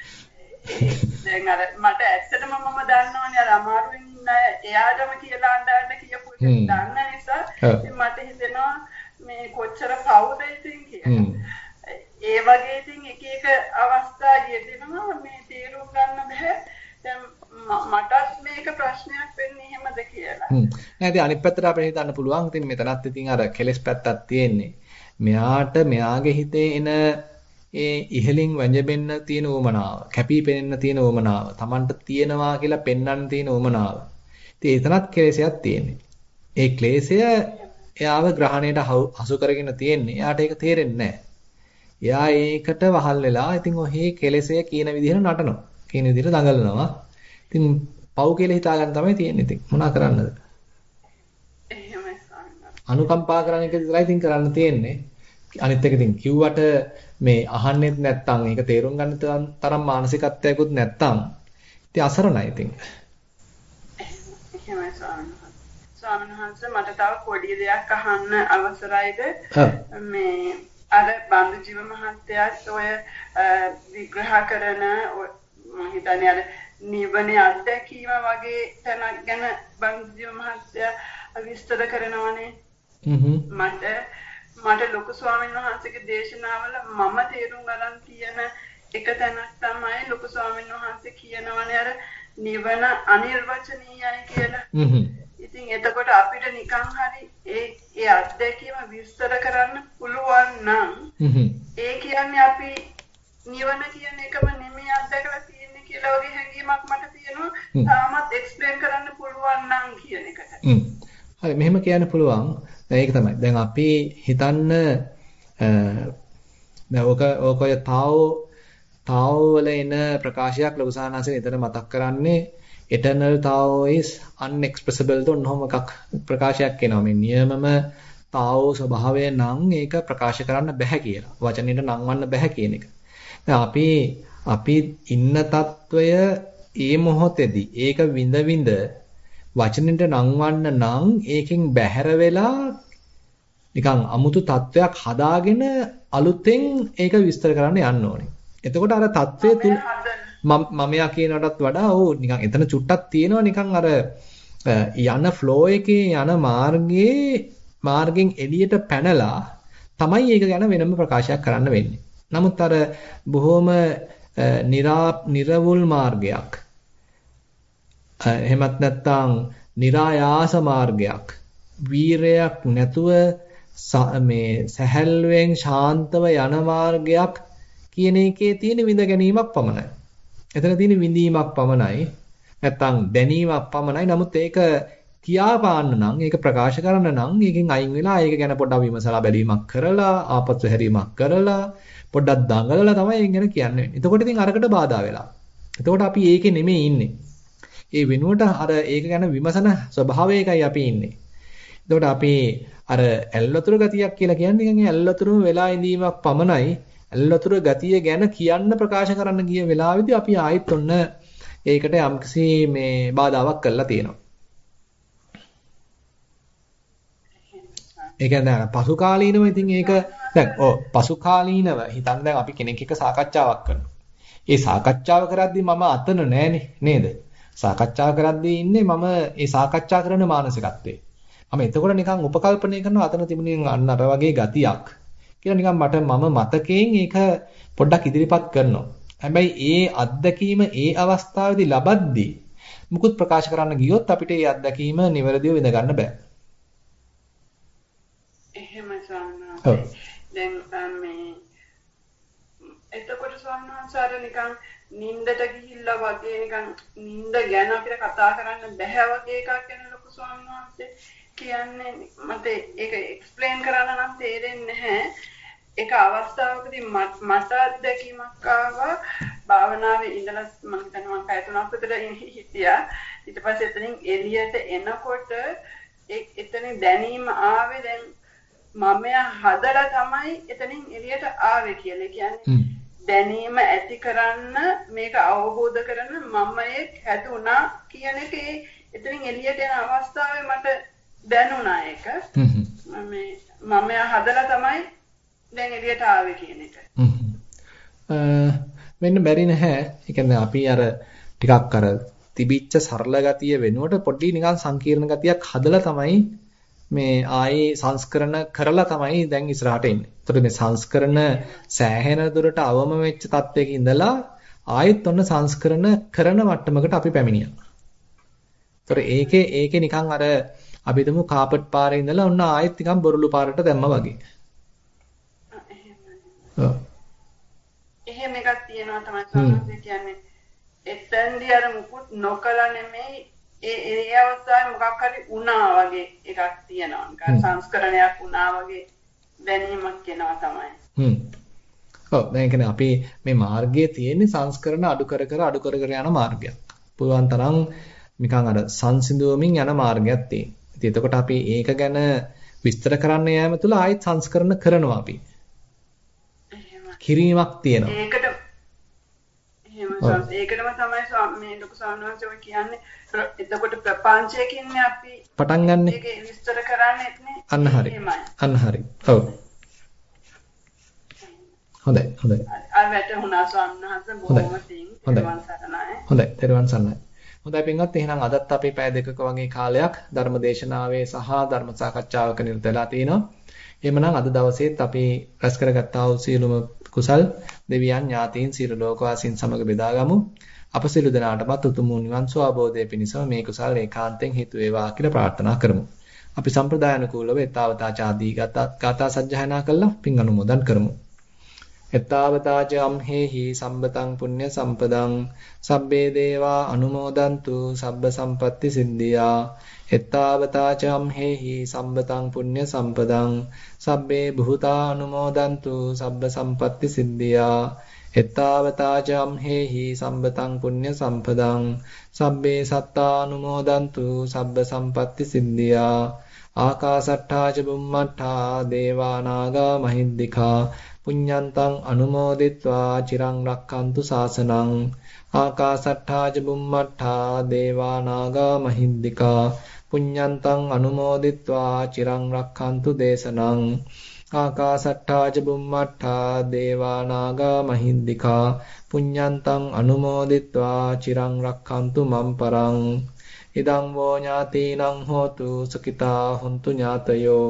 දැන් අර මට ඇත්තටම මම දන්නවනේ අර අමාරුවෙන් ඉන්න එයාටම කියලා අඬන්න කියපු එක දන්න නිසා මට හිතෙනවා මේ කොච්චර පවුද ඉතින් කියලා. ඒ වගේ ඉතින් එක එක අවස්ථා යෙදෙනවා මේ තේරුම් ගන්න බෑ. දැන් මටත් මේක ප්‍රශ්නයක් වෙන්නේ එහෙමද කියලා. හ්ම්. නෑ ඉතින් අනිත් පැත්තට අපිට හිතන්න පුළුවන්. ඉතින් මෙතනත් ඉතින් අර කෙලස් පැත්තක් තියෙන්නේ. මෙයාට මෙයාගේ හිතේ එන ඒ ඉහලින් වැජබෙන්න තියෙන උවමනාව, කැපී පෙනෙන්න තියෙන උවමනාව, Tamanට තියෙනවා කියලා පෙන්වන්න තියෙන උවමනාව. ඉතින් එතනත් කෙලෙසයක් තියෙන්නේ. ඒ ක්ලේශය එයාව ග්‍රහණයට හසු කරගෙන තියෙන්නේ. එයාට ඒක තේරෙන්නේ එයා ඒකට වහල් වෙලා ඉතින් ඔහේ කෙලෙසය කියන විදිහට නටනවා. කියන විදිහට දඟලනවා. ඉතින් පව් කියලා හිතා ගන්න තමයි තියෙන්නේ ඉතින්. මොනා කරන්නද? එහෙමයි අනුකම්පා කරන එක විතරයි ඉතින් කරන්න තියෙන්නේ. අනිත් එක ඉතින් කිව්වට මේ අහන්නෙත් නැත්තම් ඒක තේරුම් ගන්න තරම් මානසිකත්වයකුත් නැත්තම් ඉතින් අසරණයි ඉතින්. එහෙමයි ස්වාමීන් වහන්සේ මට තව පොඩි දෙයක් අහන්න අවසරයිද? මේ අර බන්දු ජීව මහත්තයාත් ඔය විග්‍රහ කරන මම හිතන්නේ අර නිවනේ අත්දැකීම වගේ තැනක් ගැන බන්දු ජීව මහත්තයා විස්තර කරනවානේ. මට මට ලොකු ස්වාමීන් වහන්සේගේ දේශනාවල මම තේරුම් ගන්න තියෙන එක තැනක් තමයි ලොකු ස්වාමීන් වහන්සේ කියනවනේ අර නිවන අනිර්වචනීයයි කියලා. ඉතින් එතකොට අපිට නිකන් හරි ඒ ඒ අත්දැකීම විස්තර කරන්න පුළුවන් නම් ඒ කියන්නේ අපි නිවන කියන එකම නෙමෙයි අත්දැකලා තියෙන්නේ කියලා වගේ හැඟීමක් මට තියෙනවා. තාමත් එක්ස්ප්ලেইন කරන්න පුළුවන් නම් කියන එකට. හරි මෙහෙම කියන්න පුළුවන්. ඒක තමයි. දැන් අපි හිතන්න දැන් ඕක ඕක ඔය තාවෝ තාවෝ වල එන ප්‍රකාශයක් ලොකු සාහනසෙන් එතන මතක් කරන්නේ eternal tao is unexpressible ද ඔන්නෝම එකක් ප්‍රකාශයක් එනවා මේ නියමම tao ස්වභාවය නම් ඒක ප්‍රකාශ කරන්න බෑ කියලා. වචනෙට නම්වන්න බෑ කියන එක. අපි අපි ඉන්න తত্ত্বය ඒ මොහොතේදී ඒක විඳ විඳ වචනෙට නම්වන්න නම් ඒකෙන් බැහැර වෙලා නිකන් අමුතු තත්වයක් හදාගෙන අලුතෙන් ඒක විස්තර කරන්න යන්න ඕනේ. එතකොට අර தત્ත්වය තුල මමයා කියනටත් වඩා ඕ නිකන් එතන චුට්ටක් තියෙනවා නිකන් අර යන ෆ්ලෝ එකේ යන මාර්ගයේ මාර්ගෙන් එළියට පැනලා තමයි ඒක ගැන වෙනම ප්‍රකාශයක් කරන්න වෙන්නේ. නමුත් අර බොහොම නිර්වුල් මාර්ගයක් එහෙමත් නැත්නම් નિરાයාස මාර්ගයක් වීරයක් නැතුව මේ සැහැල්ලුවෙන් ශාන්තව යන මාර්ගයක් කියන එකේ තියෙන විඳ ගැනීමක් පමණයි. එතන තියෙන විඳීමක් පමණයි. නැත්තම් දැනීමක් පමණයි. නමුත් ඒක කියා පාන්න නම් ඒක ප්‍රකාශ කරන්න නම් ඒකෙන් අයින් වෙලා ඒක ගැන පොඩ්ඩක් විමසලා බැලීමක් කරලා ආපසු හැරීමක් කරලා පොඩ්ඩක් දඟලලා තමයි ඒක ගැන කියන්නේ. එතකොට ඉතින් අරකට බාධා වෙලා. එතකොට අපි ඒකේ නෙමෙයි ඉන්නේ. ඒ වෙනුවට අර ඒක ගැන විමසන ස්වභාවයකයි අපි ඉන්නේ. එතකොට අපි අර ඇල්වතුරු ගතියක් කියලා කියන්නේ නිකන් ඇල්වතුරුම වෙලා ඉඳීමක් පමණයි. ඇල්වතුරු ගතිය ගැන කියන්න ප්‍රකාශ කරන්න ගිය වෙලාවෙදී අපි ආයෙත් ඔන්න ඒකට යම්කිසි මේ බාධාවක් කරලා තියෙනවා. ඒ කියන්නේ පසු කාලීනව ඉතින් ඒක දැන් ඔව් පසු කාලීනව හිතන්න දැන් අපි කෙනෙක් එක්ක සාකච්ඡාවක් කරනවා. ඒ සාකච්ඡාව කරද්දී මම අතන නෑනේ නේද? සාකච්ඡා කරද්දී ඉන්නේ මම ඒ සාකච්ඡා කරන මානසිකත්වයේ. මම එතකොට නිකන් උපකල්පනය කරනවා අතන තිබුණේ අන්න අර වගේ ගතියක් කියලා නිකන් මට මම මතකයෙන් ඒක පොඩ්ඩක් ඉදිරිපත් කරනවා. හැබැයි ඒ අත්දැකීම ඒ අවස්ථාවේදී ලබද්දී මුකුත් ප්‍රකාශ කරන්න ගියොත් අපිට ඒ අත්දැකීම නිවැරදිව විඳ ගන්න බෑ. එහෙම සම්මාසයි. දැන් මේ එතකොට සම්මාසාර නිකන් නින්දට ගිහිල්ලා වගේ නිකන් නින්ද ගැන අපිට කතා කරන්න බැහැ වගේ එකක් ගැන ලොකු ස්වාමීන් වහන්සේ කියන්නේ මට ඒක එක්ස්ප්ලেইন කරන්න නම් තේරෙන්නේ නැහැ. ඒක අවස්ථාවකදී මට අත්දැකීමක් ආවා භාවනාවේ ඉඳලා මම හිතනවා මම පැය තුනක් විතර හිටියා. ඊට පස්සේ එතනින් එළියට එනකොට එතනින් දැනීම ආවේ දැන් මම හදලා තමයි එතනින් එළියට ආවේ කියලා. කියන්නේ දැනීම ඇති කරන්න මේක අවබෝධ කරන මම එක් හැදුනා කියන එක එතනින් එළියට එන අවස්ථාවේ මට දැනුණා ඒක. මේ මම හදලා තමයි දැන් එළියට ආවේ කියන එක. වෙන්න බැරි නැහැ. ඒ කියන්නේ අපි අර ටිකක් අර තිබිච්ච සරල ගතිය වෙනුවට පොඩි නිකන් සංකීර්ණ ගතියක් හදලා තමයි මේ ආයේ සංස්කරණ කරලා තමයි දැන් ඉස්සරහට එන්නේ. ඒතකොට මේ සංස්කරණ සෑහෙන දුරට අවම වෙච්ච තත්වයක ඉඳලා ආයෙත් ඔන්න සංස්කරණ කරන මට්ටමකට අපි පැමිණියා. ඒතකොට ඒකේ ඒකේ නිකන් අර අපි හිතමු කාපට් පාරේ ඉඳලා ඔන්න ආයෙත් නිකන් බොරළු පාරට දැම්මා වගේ. ඔව්. එහෙම එකක් තියෙනවා තමයි සමහරවිට කියන්නේ. එතෙන්දී අර මුකුත් නොකලා නෙමෙයි ඒ ඒ අවස්ථාවේ මොකක් හරි වුණා වගේ එකක් තියෙනවා. නිකන් සංස්කරණයක් වුණා වගේ දැනීමක් එනවා තමයි. හ්ම්. ඔව් දැන් කියන්නේ අපි මේ මාර්ගයේ තියෙන්නේ සංස්කරණ අඩු කර කර අඩු කර කර යන මාර්ගයක්. පුළුවන් තරම් නිකන් අර සංසිඳුවමින් යන මාර්ගයක් තියෙනවා. ඉතින් එතකොට අපි ඒක ගැන විස්තර කරන්න යෑම තුළ ආයෙත් සංස්කරණ කරනවා අපි. කිරීමක් තියෙනවා. ඒකට ඒකටම තමයි මේ ලොකු සාමාන්‍යව කියන්නේ එතකොට ප්‍රපංචයකින් අපි පටන් ගන්නෙ. ඒක විස්තර කරන්නේ. අන්න හරි. අන්න හරි. ඔව්. හොඳයි හොඳයි. අර වැටුණා ස්වාමීන් වහන්සේ බොහොම තින්. හොඳයි. සරණයි. හොඳයි. තෙරුවන් සරණයි. හොඳයි පින්වත් එහෙනම් අදත් අපි පැය දෙකක වගේ කාලයක් ධර්ම දේශනාවේ සහ ධර්ම සාකච්ඡාවක නිරත වෙලා තිනවා. එහෙමනම් අද දවසේත් අපි රැස් කරගත්තා වූ සියලුම කුසල් දෙවියන් ඥාතීන් සියලු ලෝකවාසීන් සමග බෙදාගමු. අප සියලු දෙනාටමත් උතුම් නිවන් සුව අවබෝධය පිණිසම මේ කුසල් ඒකාන්තයෙන් හේතු වේවා කියලා ප්‍රාර්ථනා කරමු. අපි සම්ප්‍රදායනුකූලව ඊතාවතා ආදී ගාථා සජ්ජායනා කළා පින් අනුමෝදන් කරමු. එත්තාවතාච අම්හෙහි සම්බතං පුඤ්ඤ සම්පදං සබ්බේ දේවා අනුමෝදන්තු සබ්බ සම්පatti සිද්ධියා එත්තාවතාච අම්හෙහි සම්බතං පුඤ්ඤ සම්පදං සබ්බේ බුතා අනුමෝදන්තු සබ්බ සම්පatti සිද්ධියා එත්තාවතාච අම්හෙහි සම්බතං පුඤ්ඤ සම්පදං සබ්බේ සත්තා අනුමෝදන්තු සබ්බ සම්පatti සිද්ධියා ආකාසට්ඨා ච බුම්මට්ඨා දේවා නාග මහින්దికා පුඤ්ඤන්තං අනුමෝදිත්වා චිරං රක්칸තු සාසනං ආකාසට්ඨා ච බුම්මට්ඨා දේවා නාග මහින්దికා පුඤ්ඤන්තං අනුමෝදිත්වා චිරං රක්칸තු දේශනං ආකාසට්ටා ච බුම්මට්ටා දේවා නාග මහින්దికා පුඤ්ඤන්තං අනුමෝදිත්වා චිරං රක්ඛන්තු මම් පරං ඉදං වෝ ඥාතීනං හෝතු සුඛිතා හොන්තු ඥාතයෝ